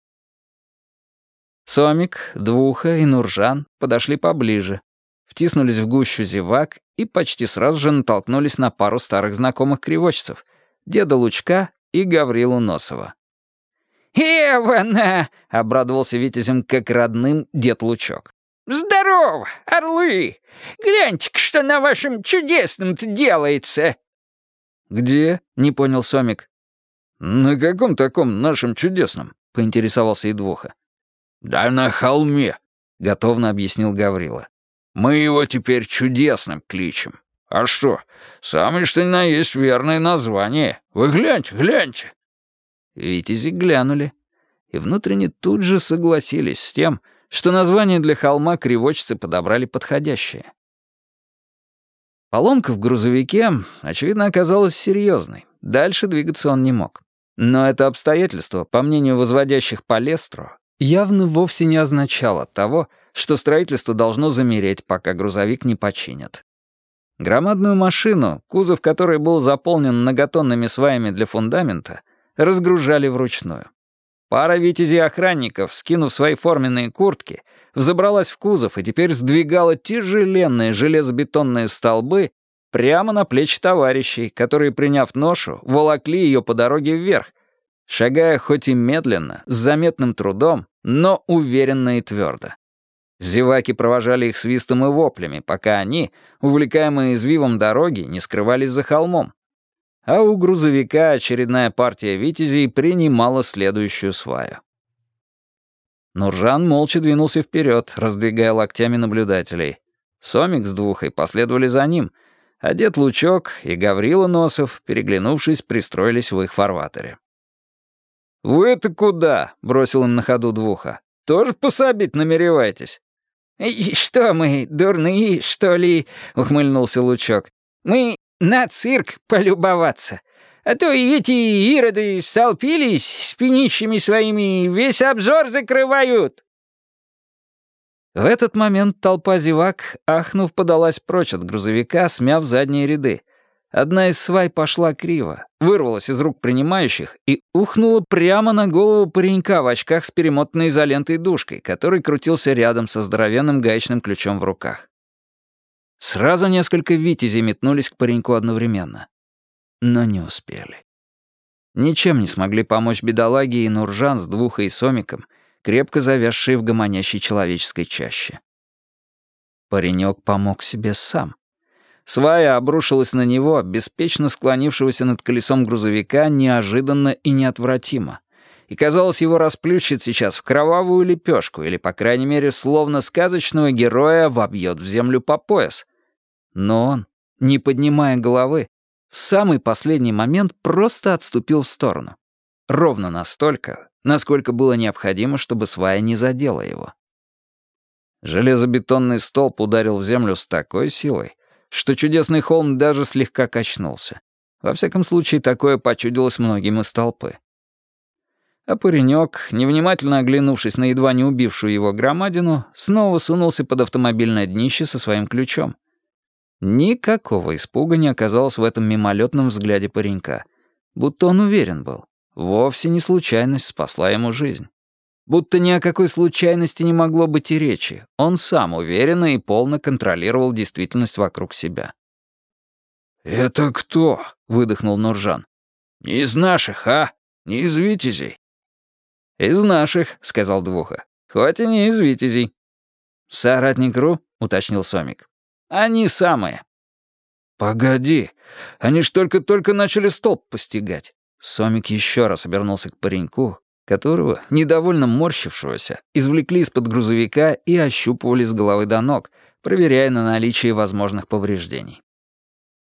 Сомик, Двуха и Нуржан подошли поближе, втиснулись в гущу зевак и почти сразу же натолкнулись на пару старых знакомых кривочцев — деда Лучка и Гаврилу Носова. «Эвана!» — обрадовался Витязем как родным дед Лучок. «Здорово, орлы! Гляньте-ка, что на вашем чудесном-то делается!» «Где?» — не понял Сомик. «На каком таком нашем чудесном?» — поинтересовался Едвуха. «Да на холме», — готовно объяснил Гаврила. Мы его теперь чудесным кличем. А что, самое что ни на есть верное название. Вы гляньте, гляньте». Витязи глянули и внутренне тут же согласились с тем, что название для холма кривочцы подобрали подходящее. Поломка в грузовике, очевидно, оказалась серьезной. Дальше двигаться он не мог. Но это обстоятельство, по мнению возводящих Палестру, явно вовсе не означало того, что строительство должно замереть, пока грузовик не починят. Громадную машину, кузов которой был заполнен многотонными сваями для фундамента, разгружали вручную. Пара витязей охранников, скинув свои форменные куртки, взобралась в кузов и теперь сдвигала тяжеленные железобетонные столбы прямо на плечи товарищей, которые, приняв ношу, волокли ее по дороге вверх, шагая хоть и медленно, с заметным трудом, но уверенно и твердо. Зеваки провожали их свистом и воплями, пока они, увлекаемые извивом дороги, не скрывались за холмом. А у грузовика очередная партия витязей принимала следующую сваю. Нуржан молча двинулся вперед, раздвигая локтями наблюдателей. Сомик с двухой последовали за ним, дед Лучок и Гаврила Носов, переглянувшись, пристроились в их фарватере. «Вы-то куда?» — бросил им на ходу двуха. «Тоже пособить намереваетесь?» «И что мы, дурные, что ли?» — ухмыльнулся Лучок. «Мы на цирк полюбоваться. А то эти ироды столпились с пенищами своими, весь обзор закрывают». В этот момент толпа зевак, ахнув, подалась прочь от грузовика, смяв задние ряды. Одна из свай пошла криво, вырвалась из рук принимающих и ухнула прямо на голову паренька в очках с перемотанной изолентой душкой, который крутился рядом со здоровенным гаечным ключом в руках. Сразу несколько витязей метнулись к пареньку одновременно. Но не успели. Ничем не смогли помочь бедолаге и Нуржан с двухой и сомиком, крепко завязшие в гомонящей человеческой чаще. Паренек помог себе сам. Свая обрушилась на него, беспечно склонившегося над колесом грузовика, неожиданно и неотвратимо. И, казалось, его расплющит сейчас в кровавую лепешку, или, по крайней мере, словно сказочного героя вобьет в землю по пояс. Но он, не поднимая головы, в самый последний момент просто отступил в сторону. Ровно настолько, насколько было необходимо, чтобы свая не задела его. Железобетонный столб ударил в землю с такой силой, что чудесный холм даже слегка качнулся. Во всяком случае, такое почудилось многим из толпы. А паренек, невнимательно оглянувшись на едва не убившую его громадину, снова сунулся под автомобильное днище со своим ключом. Никакого испуга не оказалось в этом мимолетном взгляде паренька. Будто он уверен был. Вовсе не случайность спасла ему жизнь. Будто ни о какой случайности не могло быть и речи. Он сам уверенно и полно контролировал действительность вокруг себя. «Это кто?» — выдохнул Нуржан. «Не из наших, а? Не из витязей?» «Из наших», — сказал Двуха. «Хоть и не из витязей». «Соратник Ру?» — уточнил Сомик. «Они самые». «Погоди, они ж только-только начали столб постигать». Сомик еще раз обернулся к пареньку, которого, недовольно морщившегося, извлекли из-под грузовика и ощупывали с головы до ног, проверяя на наличие возможных повреждений.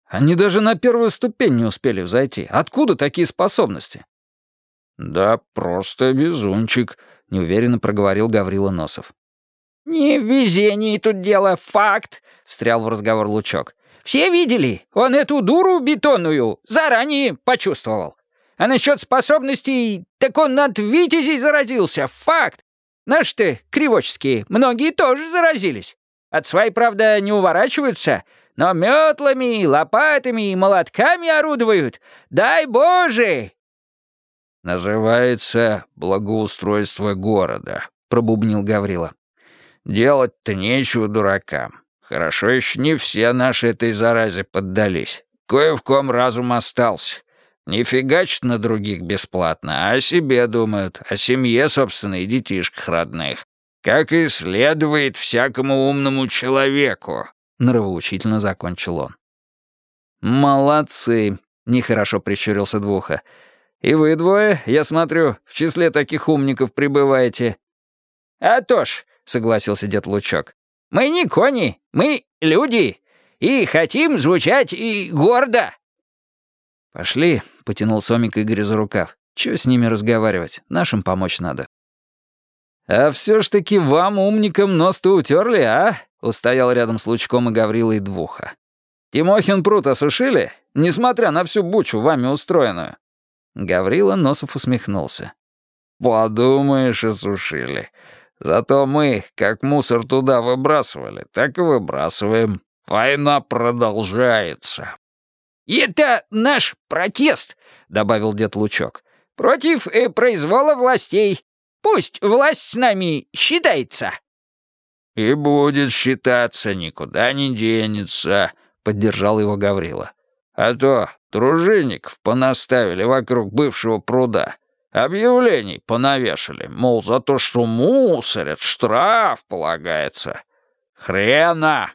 Они даже на первую ступень не успели взойти. Откуда такие способности? «Да просто везунчик», — неуверенно проговорил Гаврила Носов. «Не в везении тут дело, факт», — встрял в разговор Лучок. «Все видели? Он эту дуру бетонную заранее почувствовал. А насчет способностей, так он над Витязей заразился, факт. Наши-то, кривоческие, многие тоже заразились. От своей, правда, не уворачиваются, но метлами, лопатами и молотками орудуют. Дай Боже!» «Называется благоустройство города», — пробубнил Гаврила. «Делать-то нечего дуракам. Хорошо еще не все наши этой заразе поддались. Кое в ком разум остался. Не фигачат на других бесплатно, а о себе думают, о семье собственной и детишках родных. Как и следует всякому умному человеку», — нравоучительно закончил он. «Молодцы», — нехорошо прищурился Двуха. «И вы двое, я смотрю, в числе таких умников пребываете». «А то ж», — согласился дед Лучок, — «мы не кони, мы люди, и хотим звучать и гордо». «Пошли», — потянул Сомик Игоря за рукав. «Чё с ними разговаривать? Нашим помочь надо». «А все ж таки вам, умникам, нос-то утерли, а?» — устоял рядом с Лучком и Гаврилой Двуха. «Тимохин пруд осушили, несмотря на всю бучу, вами устроенную?» Гаврила Носов усмехнулся. «Подумаешь, осушили. Зато мы, как мусор туда выбрасывали, так и выбрасываем. Война продолжается». «Это наш протест», — добавил дед Лучок. «Против э, произвола властей. Пусть власть с нами считается». «И будет считаться, никуда не денется», — поддержал его Гаврила. «А то дружинников понаставили вокруг бывшего пруда. Объявлений понавешали, мол, за то, что мусорят, штраф полагается. Хрена!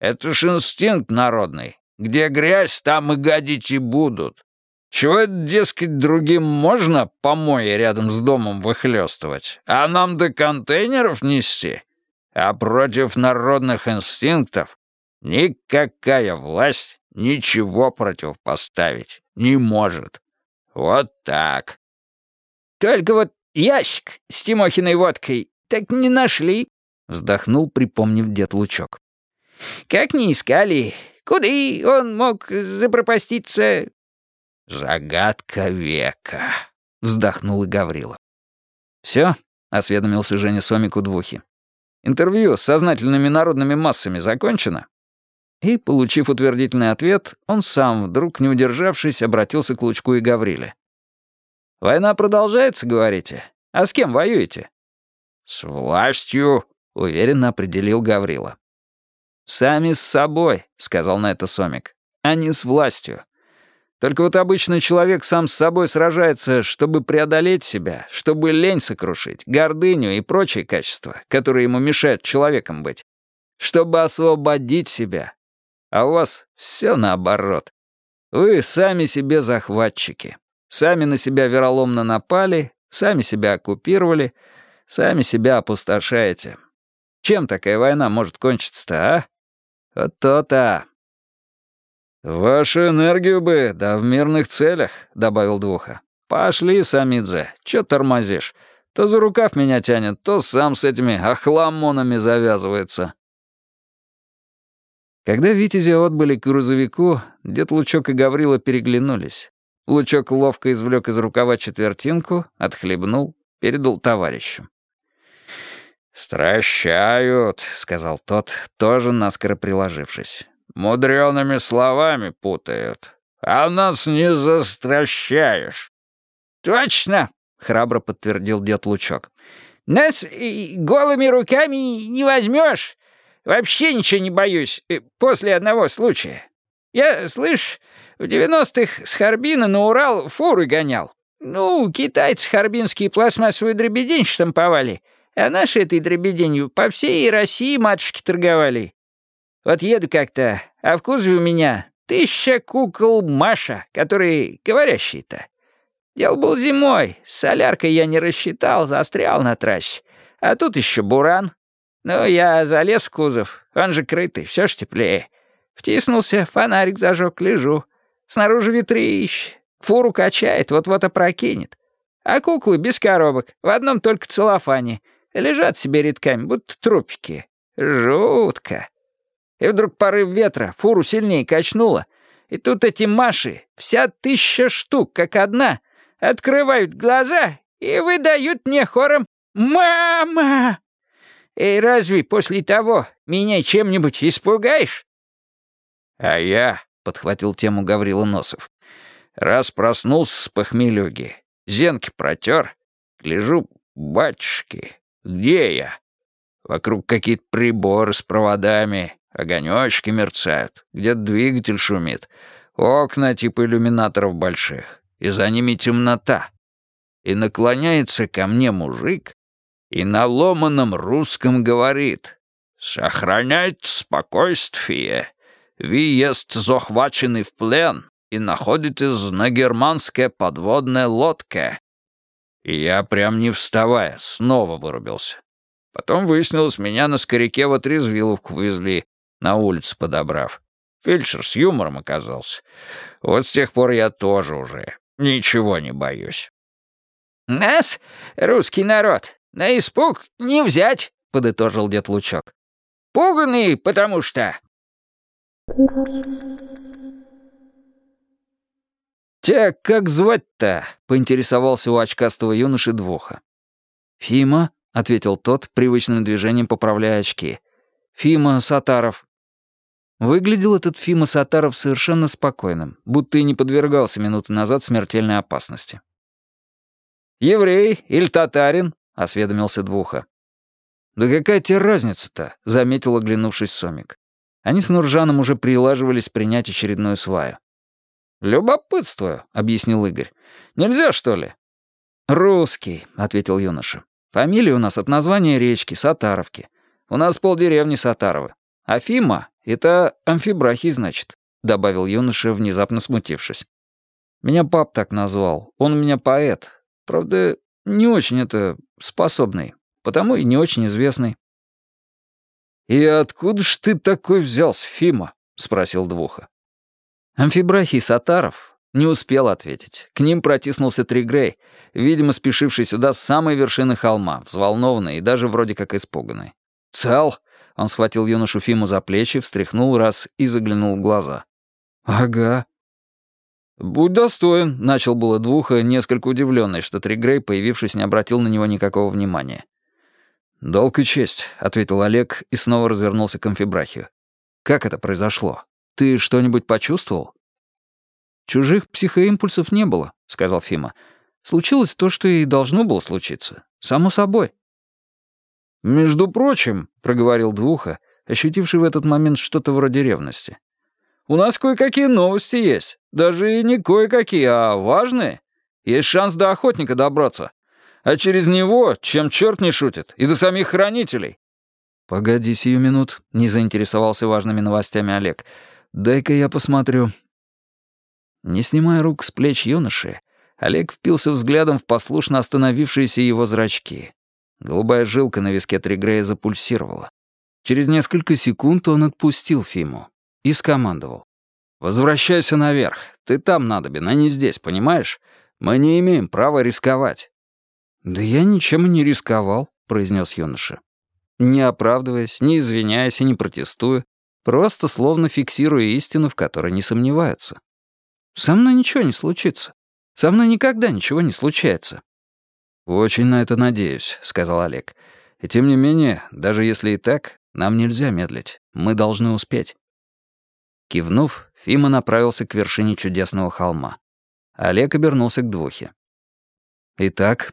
Это ж инстинкт народный. Где грязь, там и гадить и будут. Чего это, дескать, другим можно помои рядом с домом выхлёстывать, а нам до контейнеров нести? А против народных инстинктов никакая власть ничего противопоставить не может. Вот так. Только вот ящик с Тимохиной водкой так не нашли, вздохнул, припомнив дед Лучок. Как не искали, Куда он мог запропаститься?» «Загадка века», — вздохнул и Гаврила. «Все?» — осведомился Женя Сомику двухи. «Интервью с сознательными народными массами закончено?» И, получив утвердительный ответ, он сам, вдруг не удержавшись, обратился к Лучку и Гавриле. «Война продолжается, говорите? А с кем воюете?» «С властью», — уверенно определил Гаврила. «Сами с собой», — сказал на это Сомик, — «а не с властью. Только вот обычный человек сам с собой сражается, чтобы преодолеть себя, чтобы лень сокрушить, гордыню и прочие качества, которые ему мешают человеком быть, чтобы освободить себя. А у вас все наоборот. Вы сами себе захватчики. Сами на себя вероломно напали, сами себя оккупировали, сами себя опустошаете. Чем такая война может кончиться-то, а? То-то. «Вашу энергию бы, да в мирных целях», — добавил Двуха. «Пошли, Самидзе, чё тормозишь? То за рукав меня тянет, то сам с этими охламонами завязывается». Когда Витязи отбыли к грузовику, дед Лучок и Гаврила переглянулись. Лучок ловко извлек из рукава четвертинку, отхлебнул, передал товарищу. «Стращают», — сказал тот, тоже наскоро приложившись. «Мудреными словами путают. А нас не застращаешь». «Точно», — храбро подтвердил дед Лучок. «Нас голыми руками не возьмешь. Вообще ничего не боюсь э, после одного случая. Я, слышь, в девяностых с Харбина на Урал фуры гонял. Ну, китайцы харбинские пластмассовую дребедень штамповали, а наши этой дребеденью по всей России матушки торговали. Вот еду как-то, а в кузове у меня тысяча кукол Маша, которые говорящие-то. Дело был зимой, с соляркой я не рассчитал, застрял на трассе. А тут еще буран. Ну, я залез в кузов, он же крытый, все ж теплее. Втиснулся, фонарик зажег, лежу. Снаружи ветрищ. Фуру качает, вот-вот опрокинет. А куклы без коробок, в одном только целлофане. Лежат себе редками, будто трупики. Жутко. И вдруг порыв ветра, фуру сильнее качнуло. И тут эти Маши, вся тысяча штук, как одна, открывают глаза и выдают мне хором «Мама!» И разве после того меня чем-нибудь испугаешь?» «А я», — подхватил тему Гаврила Носов, «раз проснулся с похмелюги, зенки протер, гляжу, батюшки, где я? Вокруг какие-то приборы с проводами, огонёчки мерцают, где-то двигатель шумит, окна типа иллюминаторов больших, и за ними темнота. И наклоняется ко мне мужик и на ломаном русском говорит «Сохранять спокойствие. Вы есть захвачены в плен и находитесь на германской подводной лодке». И я прям не вставая снова вырубился. Потом выяснилось, меня на скоряке в отрезвиловку везли, на улице подобрав. Фельдшер с юмором оказался. Вот с тех пор я тоже уже ничего не боюсь. «Нас, русский народ, «На испуг не взять», — подытожил дед Лучок. «Пуганный, потому что...» «Тебя как звать-то?» — поинтересовался у очкастого юноши Двуха. «Фима», — ответил тот, привычным движением поправляя очки. «Фима Сатаров». Выглядел этот Фима Сатаров совершенно спокойным, будто и не подвергался минуту назад смертельной опасности. «Еврей или татарин?» — осведомился Двуха. «Да какая тебе разница-то?» — заметил, оглянувшись Сомик. Они с Нуржаном уже прилаживались принять очередную сваю. «Любопытствую», — объяснил Игорь. «Нельзя, что ли?» «Русский», — ответил юноша. «Фамилия у нас от названия речки, Сатаровки. У нас полдеревни Сатаровы. Афима — это амфибрахий, значит», — добавил юноша, внезапно смутившись. «Меня пап так назвал. Он у меня поэт. Правда, не очень это способный, потому и не очень известный. «И откуда ж ты такой взялся, Фима?» — спросил Двуха. Амфибрахий Сатаров не успел ответить. К ним протиснулся Тригрей, видимо, спешивший сюда с самой вершины холма, взволнованный и даже вроде как испуганный. «Цел?» — он схватил юношу Фиму за плечи, встряхнул раз и заглянул в глаза. «Ага». «Будь достоин», — начал было двуха, несколько удивленный, что Тригрей, появившись, не обратил на него никакого внимания. «Долг и честь», — ответил Олег и снова развернулся к амфибрахию. «Как это произошло? Ты что-нибудь почувствовал?» «Чужих психоимпульсов не было», — сказал Фима. «Случилось то, что и должно было случиться. Само собой». «Между прочим», — проговорил Двуха, ощутивший в этот момент что-то вроде ревности. «У нас кое-какие новости есть. Даже не кое-какие, а важные. Есть шанс до охотника добраться. А через него, чем черт не шутит, и до самих хранителей». «Погоди сию минут», — не заинтересовался важными новостями Олег. «Дай-ка я посмотрю». Не снимая рук с плеч юноши, Олег впился взглядом в послушно остановившиеся его зрачки. Голубая жилка на виске Тригрея запульсировала. Через несколько секунд он отпустил Фиму и скомандовал. «Возвращайся наверх. Ты там надобен, а не здесь, понимаешь? Мы не имеем права рисковать». «Да я ничем не рисковал», — произнес юноша. Не оправдываясь, не извиняясь и не протестуя, просто словно фиксируя истину, в которой не сомневаются. «Со мной ничего не случится. Со мной никогда ничего не случается». «Очень на это надеюсь», — сказал Олег. «И тем не менее, даже если и так, нам нельзя медлить. Мы должны успеть». Кивнув, Фима направился к вершине чудесного холма. Олег обернулся к двухе. «Итак,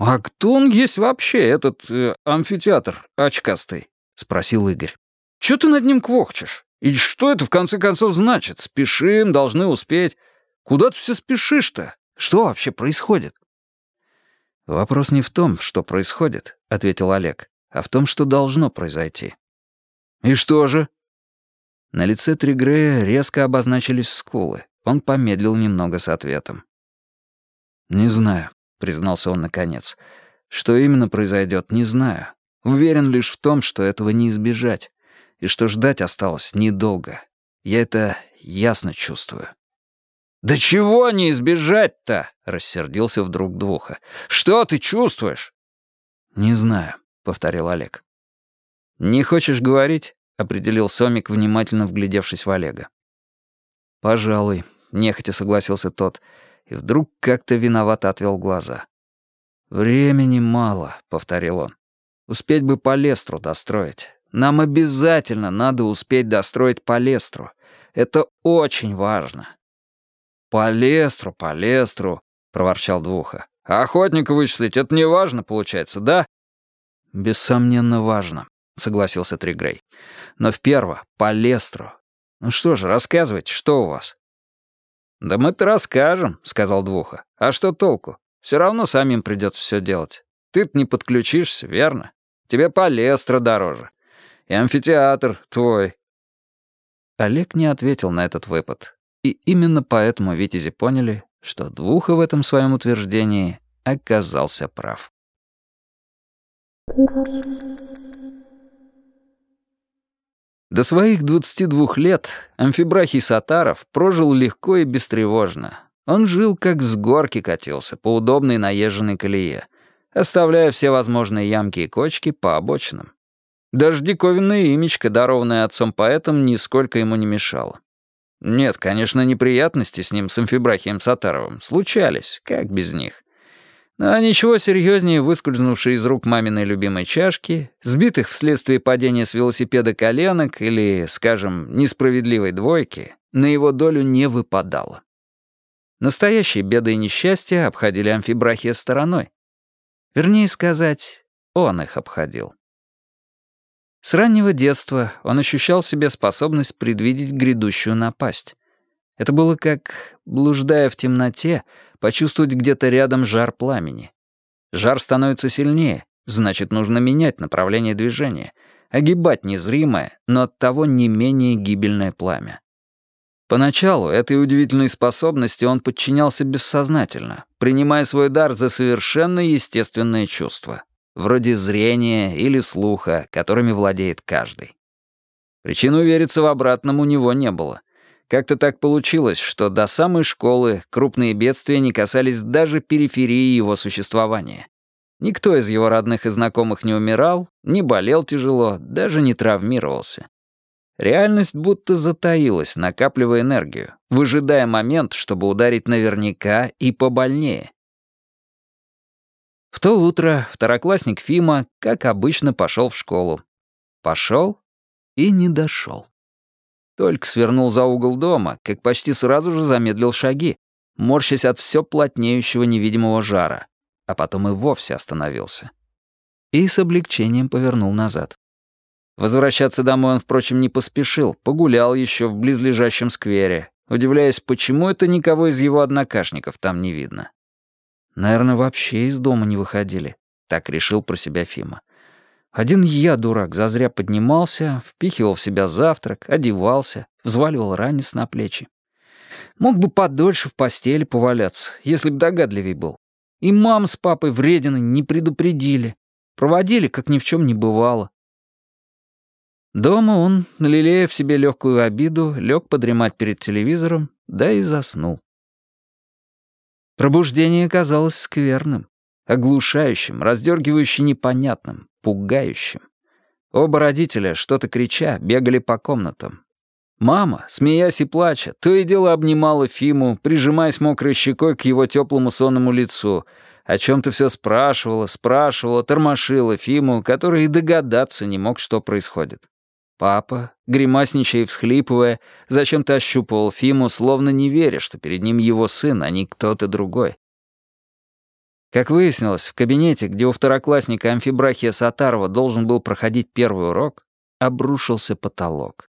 «А кто он есть вообще, этот э, амфитеатр очкастый?» — спросил Игорь. «Чё ты над ним квохчешь? И что это в конце концов значит? Спешим, должны успеть. Куда ты все спешишь-то? Что вообще происходит?» «Вопрос не в том, что происходит», — ответил Олег, «а в том, что должно произойти». «И что же?» На лице Тригрея резко обозначились скулы. Он помедлил немного с ответом. «Не знаю признался он наконец. Что именно произойдет, не знаю. Уверен лишь в том, что этого не избежать, и что ждать осталось недолго. Я это ясно чувствую. «Да чего не избежать-то?» — рассердился вдруг Двуха. «Что ты чувствуешь?» «Не знаю», — повторил Олег. «Не хочешь говорить?» — определил Сомик, внимательно вглядевшись в Олега. «Пожалуй», — нехотя согласился тот, — и вдруг как-то виновато отвел глаза. «Времени мало», — повторил он. «Успеть бы Палестру достроить. Нам обязательно надо успеть достроить Палестру. Это очень важно». «Палестру, Палестру», — проворчал Двуха. «А охотника вычислить — это не важно, получается, да?» «Бессомненно важно», — согласился Тригрей. «Но вперво — Палестру. Ну что же, рассказывайте, что у вас?» «Да мы-то расскажем», — сказал Двуха. «А что толку? Все равно самим придется все делать. Ты-то не подключишься, верно? Тебе палестра дороже. И амфитеатр твой». Олег не ответил на этот выпад. И именно поэтому Витязи поняли, что Двуха в этом своем утверждении оказался прав. До своих 22 лет амфибрахий Сатаров прожил легко и бестревожно. Он жил как с горки катился по удобной наезженной колее, оставляя все возможные ямки и кочки по обочинам. Даже диковинное имечко, дарованное отцом-поэтом, нисколько ему не мешало. Нет, конечно, неприятности с ним, с амфибрахием Сатаровым, случались, как без них. А ничего серьезнее выскользнувшей из рук маминой любимой чашки, сбитых вследствие падения с велосипеда коленок или, скажем, несправедливой двойки, на его долю не выпадало. Настоящие беды и несчастья обходили амфибрахия стороной. Вернее сказать, он их обходил. С раннего детства он ощущал в себе способность предвидеть грядущую напасть. Это было как, блуждая в темноте, почувствовать где-то рядом жар пламени. Жар становится сильнее, значит, нужно менять направление движения, огибать незримое, но оттого не менее гибельное пламя. Поначалу этой удивительной способности он подчинялся бессознательно, принимая свой дар за совершенно естественное чувство, вроде зрения или слуха, которыми владеет каждый. Причин увериться в обратном у него не было — как-то так получилось, что до самой школы крупные бедствия не касались даже периферии его существования. Никто из его родных и знакомых не умирал, не болел тяжело, даже не травмировался. Реальность будто затаилась, накапливая энергию, выжидая момент, чтобы ударить наверняка и побольнее. В то утро второклассник Фима, как обычно, пошел в школу. Пошел и не дошел. Только свернул за угол дома, как почти сразу же замедлил шаги, морщась от все плотнеющего невидимого жара, а потом и вовсе остановился. И с облегчением повернул назад. Возвращаться домой он, впрочем, не поспешил, погулял еще в близлежащем сквере, удивляясь, почему это никого из его однокашников там не видно. Наверное, вообще из дома не выходили. Так решил про себя Фима. Один я, дурак, зазря поднимался, впихивал в себя завтрак, одевался, взваливал ранец на плечи. Мог бы подольше в постели поваляться, если б догадливей был. И мам с папой вредины не предупредили. Проводили, как ни в чем не бывало. Дома он, налелея в себе легкую обиду, лег подремать перед телевизором, да и заснул. Пробуждение казалось скверным, оглушающим, раздергивающим непонятным, пугающим. Оба родителя, что-то крича, бегали по комнатам. Мама, смеясь и плача, то и дело обнимала Фиму, прижимаясь мокрой щекой к его теплому сонному лицу, о чем-то все спрашивала, спрашивала, тормошила Фиму, который и догадаться не мог, что происходит. Папа, гримасничая и всхлипывая, зачем-то ощупывал Фиму, словно не веря, что перед ним его сын, а не кто-то другой. Как выяснилось, в кабинете, где у второклассника Амфибрахия Сатарова должен был проходить первый урок, обрушился потолок.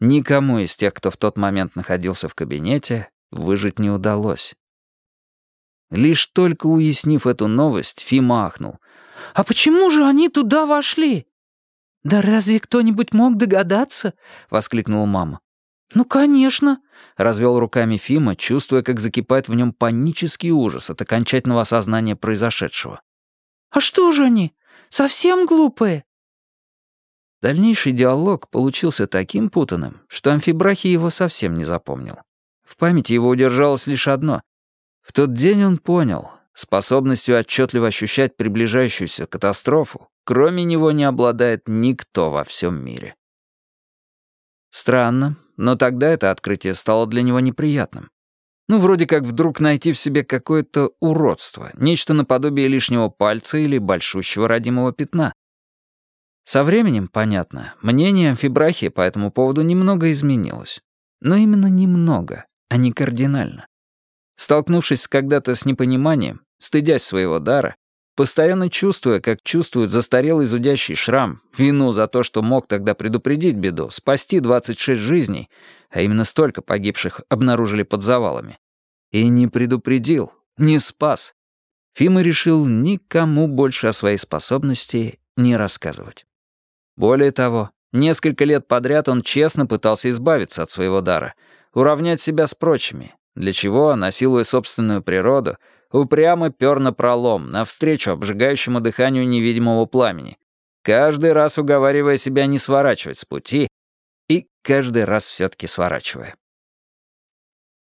Никому из тех, кто в тот момент находился в кабинете, выжить не удалось. Лишь только уяснив эту новость, Фима ахнул. «А почему же они туда вошли?» «Да разве кто-нибудь мог догадаться?» — воскликнула мама. «Ну, конечно», — развел руками Фима, чувствуя, как закипает в нем панический ужас от окончательного осознания произошедшего. «А что же они? Совсем глупые?» Дальнейший диалог получился таким путанным, что Амфибрахи его совсем не запомнил. В памяти его удержалось лишь одно. В тот день он понял, способностью отчетливо ощущать приближающуюся катастрофу Кроме него не обладает никто во всем мире. Странно, но тогда это открытие стало для него неприятным. Ну, вроде как вдруг найти в себе какое-то уродство, нечто наподобие лишнего пальца или большущего родимого пятна. Со временем, понятно, мнение амфибрахии по этому поводу немного изменилось. Но именно немного, а не кардинально. Столкнувшись когда-то с непониманием, стыдясь своего дара, Постоянно чувствуя, как чувствует застарелый зудящий шрам, вину за то, что мог тогда предупредить беду, спасти 26 жизней, а именно столько погибших обнаружили под завалами. И не предупредил, не спас. Фима решил никому больше о своей способности не рассказывать. Более того, несколько лет подряд он честно пытался избавиться от своего дара, уравнять себя с прочими, для чего, насилуя собственную природу, упрямо пёр на пролом, навстречу обжигающему дыханию невидимого пламени, каждый раз уговаривая себя не сворачивать с пути и каждый раз все-таки сворачивая.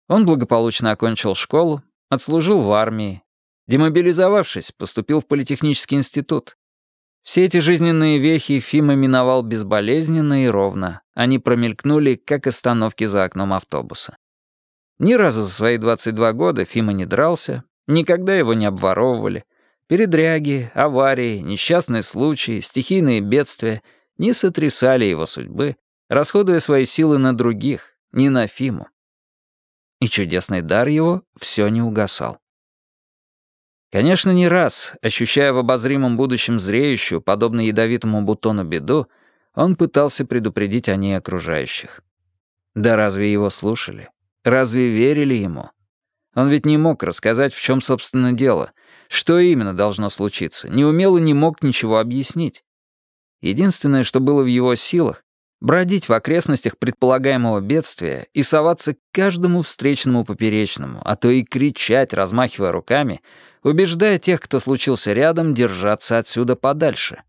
Он благополучно окончил школу, отслужил в армии, демобилизовавшись, поступил в политехнический институт. Все эти жизненные вехи Фима миновал безболезненно и ровно. Они промелькнули, как остановки за окном автобуса. Ни разу за свои 22 года Фима не дрался, Никогда его не обворовывали. Передряги, аварии, несчастные случаи, стихийные бедствия не сотрясали его судьбы, расходуя свои силы на других, не на Фиму. И чудесный дар его все не угасал. Конечно, не раз, ощущая в обозримом будущем зреющую, подобно ядовитому бутону беду, он пытался предупредить о ней окружающих. Да разве его слушали? Разве верили ему? Он ведь не мог рассказать, в чем, собственно, дело. Что именно должно случиться, не умел и не мог ничего объяснить. Единственное, что было в его силах, бродить в окрестностях предполагаемого бедствия и соваться к каждому встречному поперечному, а то и кричать, размахивая руками, убеждая тех, кто случился рядом, держаться отсюда подальше.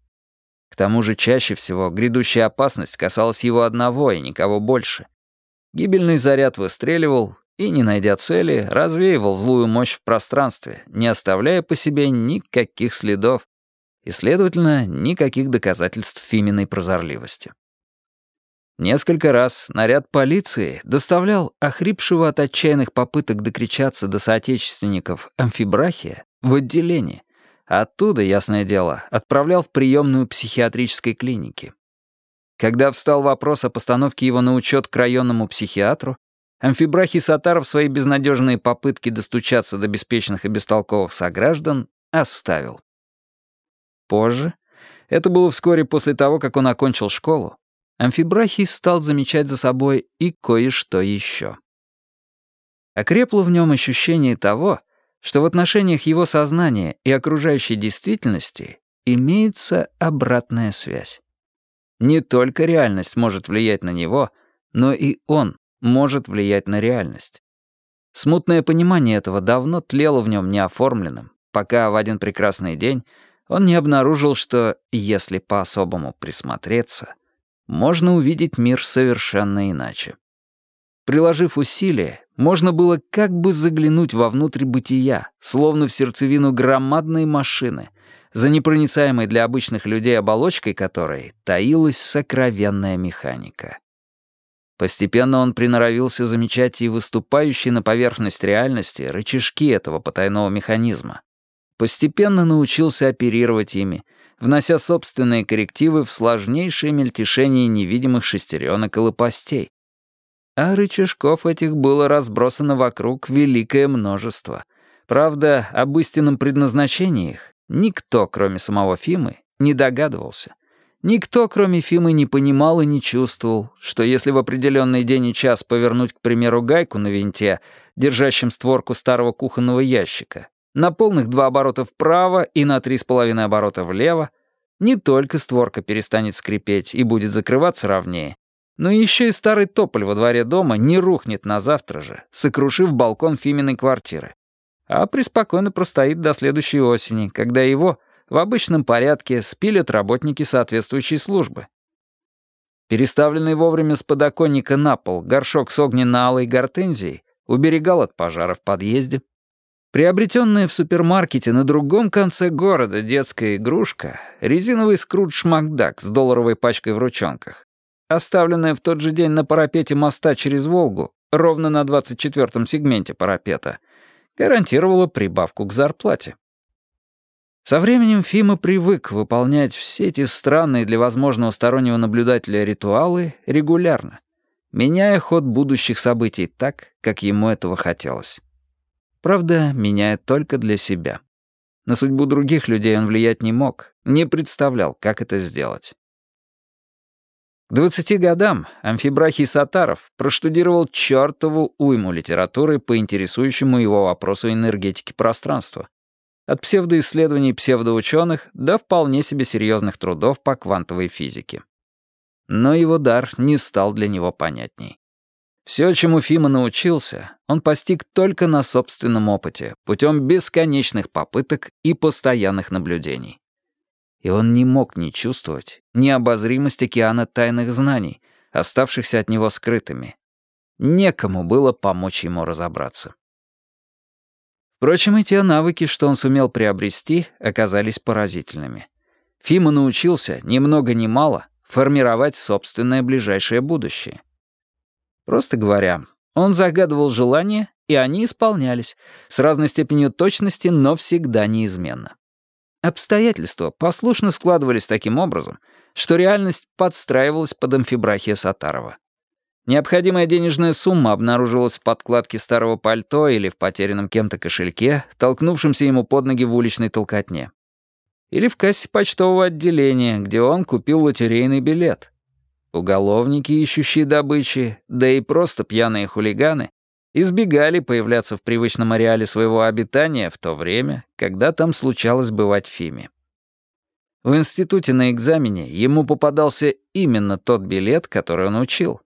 К тому же чаще всего грядущая опасность касалась его одного и никого больше. Гибельный заряд выстреливал, и, не найдя цели, развеивал злую мощь в пространстве, не оставляя по себе никаких следов и, следовательно, никаких доказательств Фиминой прозорливости. Несколько раз наряд полиции доставлял охрипшего от отчаянных попыток докричаться до соотечественников амфибрахия в отделение, а оттуда, ясное дело, отправлял в приемную психиатрической клиники. Когда встал вопрос о постановке его на учет к районному психиатру, амфибрахий Сатаров свои безнадежные попытки достучаться до беспечных и бестолковых сограждан оставил. Позже, это было вскоре после того, как он окончил школу, Амфибрахий стал замечать за собой и кое-что еще. Окрепло в нем ощущение того, что в отношениях его сознания и окружающей действительности имеется обратная связь. Не только реальность может влиять на него, но и он может влиять на реальность. Смутное понимание этого давно тлело в нем неоформленным, пока в один прекрасный день он не обнаружил, что, если по-особому присмотреться — можно увидеть мир совершенно иначе. Приложив усилия, можно было как бы заглянуть вовнутрь бытия, словно в сердцевину громадной машины, за непроницаемой для обычных людей оболочкой которой таилась сокровенная механика. Постепенно он приноровился замечать и выступающие на поверхность реальности рычажки этого потайного механизма. Постепенно научился оперировать ими, внося собственные коррективы в сложнейшее мельтешение невидимых шестеренок и лопастей. А рычажков этих было разбросано вокруг великое множество. Правда, об истинном предназначении их никто, кроме самого Фимы, не догадывался. Никто, кроме Фимы, не понимал и не чувствовал, что если в определенный день и час повернуть, к примеру, гайку на винте, держащем створку старого кухонного ящика, на полных два оборота вправо и на три с половиной оборота влево, не только створка перестанет скрипеть и будет закрываться ровнее, но еще и старый тополь во дворе дома не рухнет на завтра же, сокрушив балкон Фиминой квартиры, а преспокойно простоит до следующей осени, когда его в обычном порядке спилят работники соответствующей службы. Переставленный вовремя с подоконника на пол горшок с огненно-алой гортензией уберегал от пожара в подъезде, Приобретенная в супермаркете на другом конце города детская игрушка — резиновый скрудж Макдак с долларовой пачкой в ручонках, оставленная в тот же день на парапете моста через Волгу, ровно на 24-м сегменте парапета, гарантировала прибавку к зарплате. Со временем Фима привык выполнять все эти странные для возможного стороннего наблюдателя ритуалы регулярно, меняя ход будущих событий так, как ему этого хотелось. Правда, меняет только для себя. На судьбу других людей он влиять не мог, не представлял, как это сделать. К 20 годам Амфибрахий Сатаров проштудировал чертову уйму литературы по интересующему его вопросу энергетики пространства. От псевдоисследований псевдоученых до вполне себе серьезных трудов по квантовой физике. Но его дар не стал для него понятней. Все, чему Фима научился, он постиг только на собственном опыте, путем бесконечных попыток и постоянных наблюдений. И он не мог не чувствовать необозримость океана тайных знаний, оставшихся от него скрытыми. Некому было помочь ему разобраться. Впрочем, и те навыки, что он сумел приобрести, оказались поразительными. Фима научился, ни много ни мало, формировать собственное ближайшее будущее. Просто говоря, он загадывал желания, и они исполнялись, с разной степенью точности, но всегда неизменно. Обстоятельства послушно складывались таким образом, что реальность подстраивалась под амфибрахия Сатарова. Необходимая денежная сумма обнаруживалась в подкладке старого пальто или в потерянном кем-то кошельке, толкнувшемся ему под ноги в уличной толкотне. Или в кассе почтового отделения, где он купил лотерейный билет — Уголовники, ищущие добычи, да и просто пьяные хулиганы, избегали появляться в привычном ареале своего обитания в то время, когда там случалось бывать Фиме. В институте на экзамене ему попадался именно тот билет, который он учил.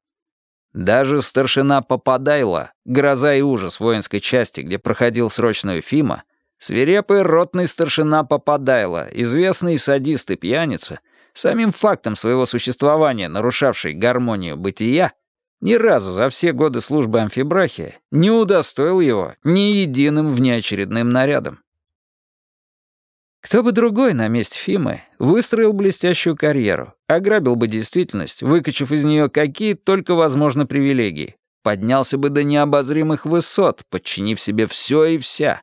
Даже старшина Попадайла, гроза и ужас воинской части, где проходил срочную Фима, свирепый ротный старшина Попадайла, известный садист и пьяница, самим фактом своего существования, нарушавший гармонию бытия, ни разу за все годы службы амфибрахия не удостоил его ни единым внеочередным нарядом. Кто бы другой на месте Фимы выстроил блестящую карьеру, ограбил бы действительность, выкачав из нее какие только возможно привилегии, поднялся бы до необозримых высот, подчинив себе все и вся.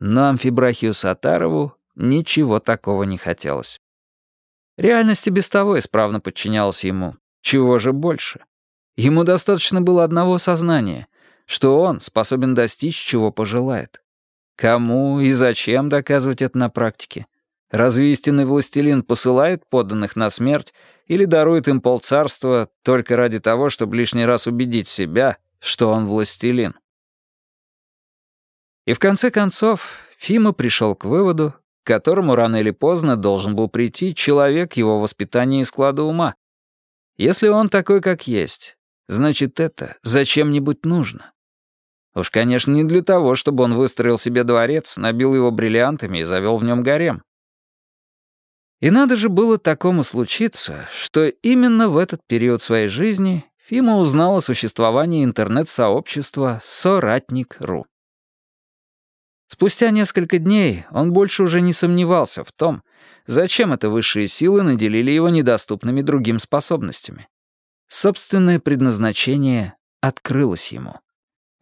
Но Амфибрахию Сатарову ничего такого не хотелось. Реальность и без того исправно подчинялась ему. Чего же больше? Ему достаточно было одного сознания, что он способен достичь, чего пожелает. Кому и зачем доказывать это на практике? Разве истинный властелин посылает подданных на смерть или дарует им полцарства только ради того, чтобы лишний раз убедить себя, что он властелин? И в конце концов Фима пришел к выводу, к которому рано или поздно должен был прийти человек его воспитания и склада ума. Если он такой, как есть, значит, это зачем-нибудь нужно. Уж, конечно, не для того, чтобы он выстроил себе дворец, набил его бриллиантами и завел в нем гарем. И надо же было такому случиться, что именно в этот период своей жизни Фима узнал о существовании интернет-сообщества «Соратник.ру». Спустя несколько дней он больше уже не сомневался в том, зачем это высшие силы наделили его недоступными другим способностями. Собственное предназначение открылось ему.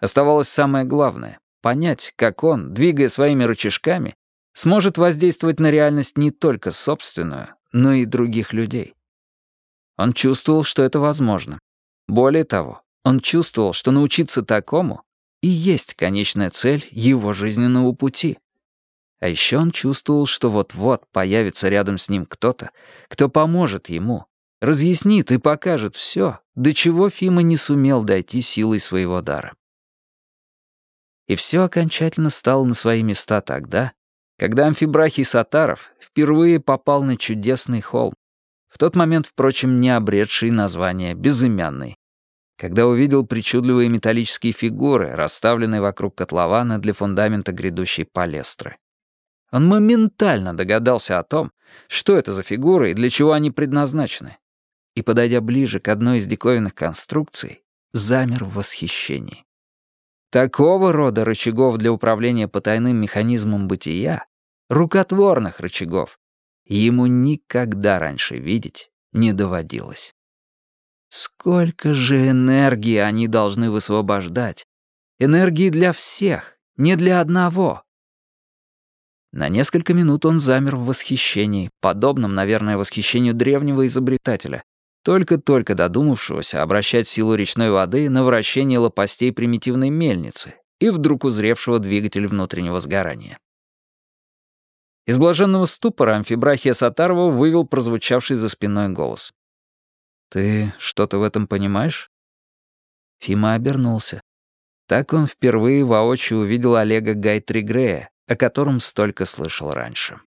Оставалось самое главное — понять, как он, двигая своими рычажками, сможет воздействовать на реальность не только собственную, но и других людей. Он чувствовал, что это возможно. Более того, он чувствовал, что научиться такому и есть конечная цель его жизненного пути. А еще он чувствовал, что вот-вот появится рядом с ним кто-то, кто поможет ему, разъяснит и покажет все, до чего Фима не сумел дойти силой своего дара. И все окончательно стало на свои места тогда, когда амфибрахий Сатаров впервые попал на чудесный холм, в тот момент, впрочем, не обретший название «безымянный», когда увидел причудливые металлические фигуры, расставленные вокруг котлована для фундамента грядущей палестры. Он моментально догадался о том, что это за фигуры и для чего они предназначены. И, подойдя ближе к одной из диковинных конструкций, замер в восхищении. Такого рода рычагов для управления потайным механизмом бытия, рукотворных рычагов, ему никогда раньше видеть не доводилось. Сколько же энергии они должны высвобождать? Энергии для всех, не для одного. На несколько минут он замер в восхищении, подобном, наверное, восхищению древнего изобретателя, только-только додумавшегося обращать силу речной воды на вращение лопастей примитивной мельницы и вдруг узревшего двигатель внутреннего сгорания. Из блаженного ступора амфибрахия Сатарова вывел прозвучавший за спиной голос. «Ты что-то в этом понимаешь?» Фима обернулся. Так он впервые воочию увидел Олега Гайтри Грея, о котором столько слышал раньше.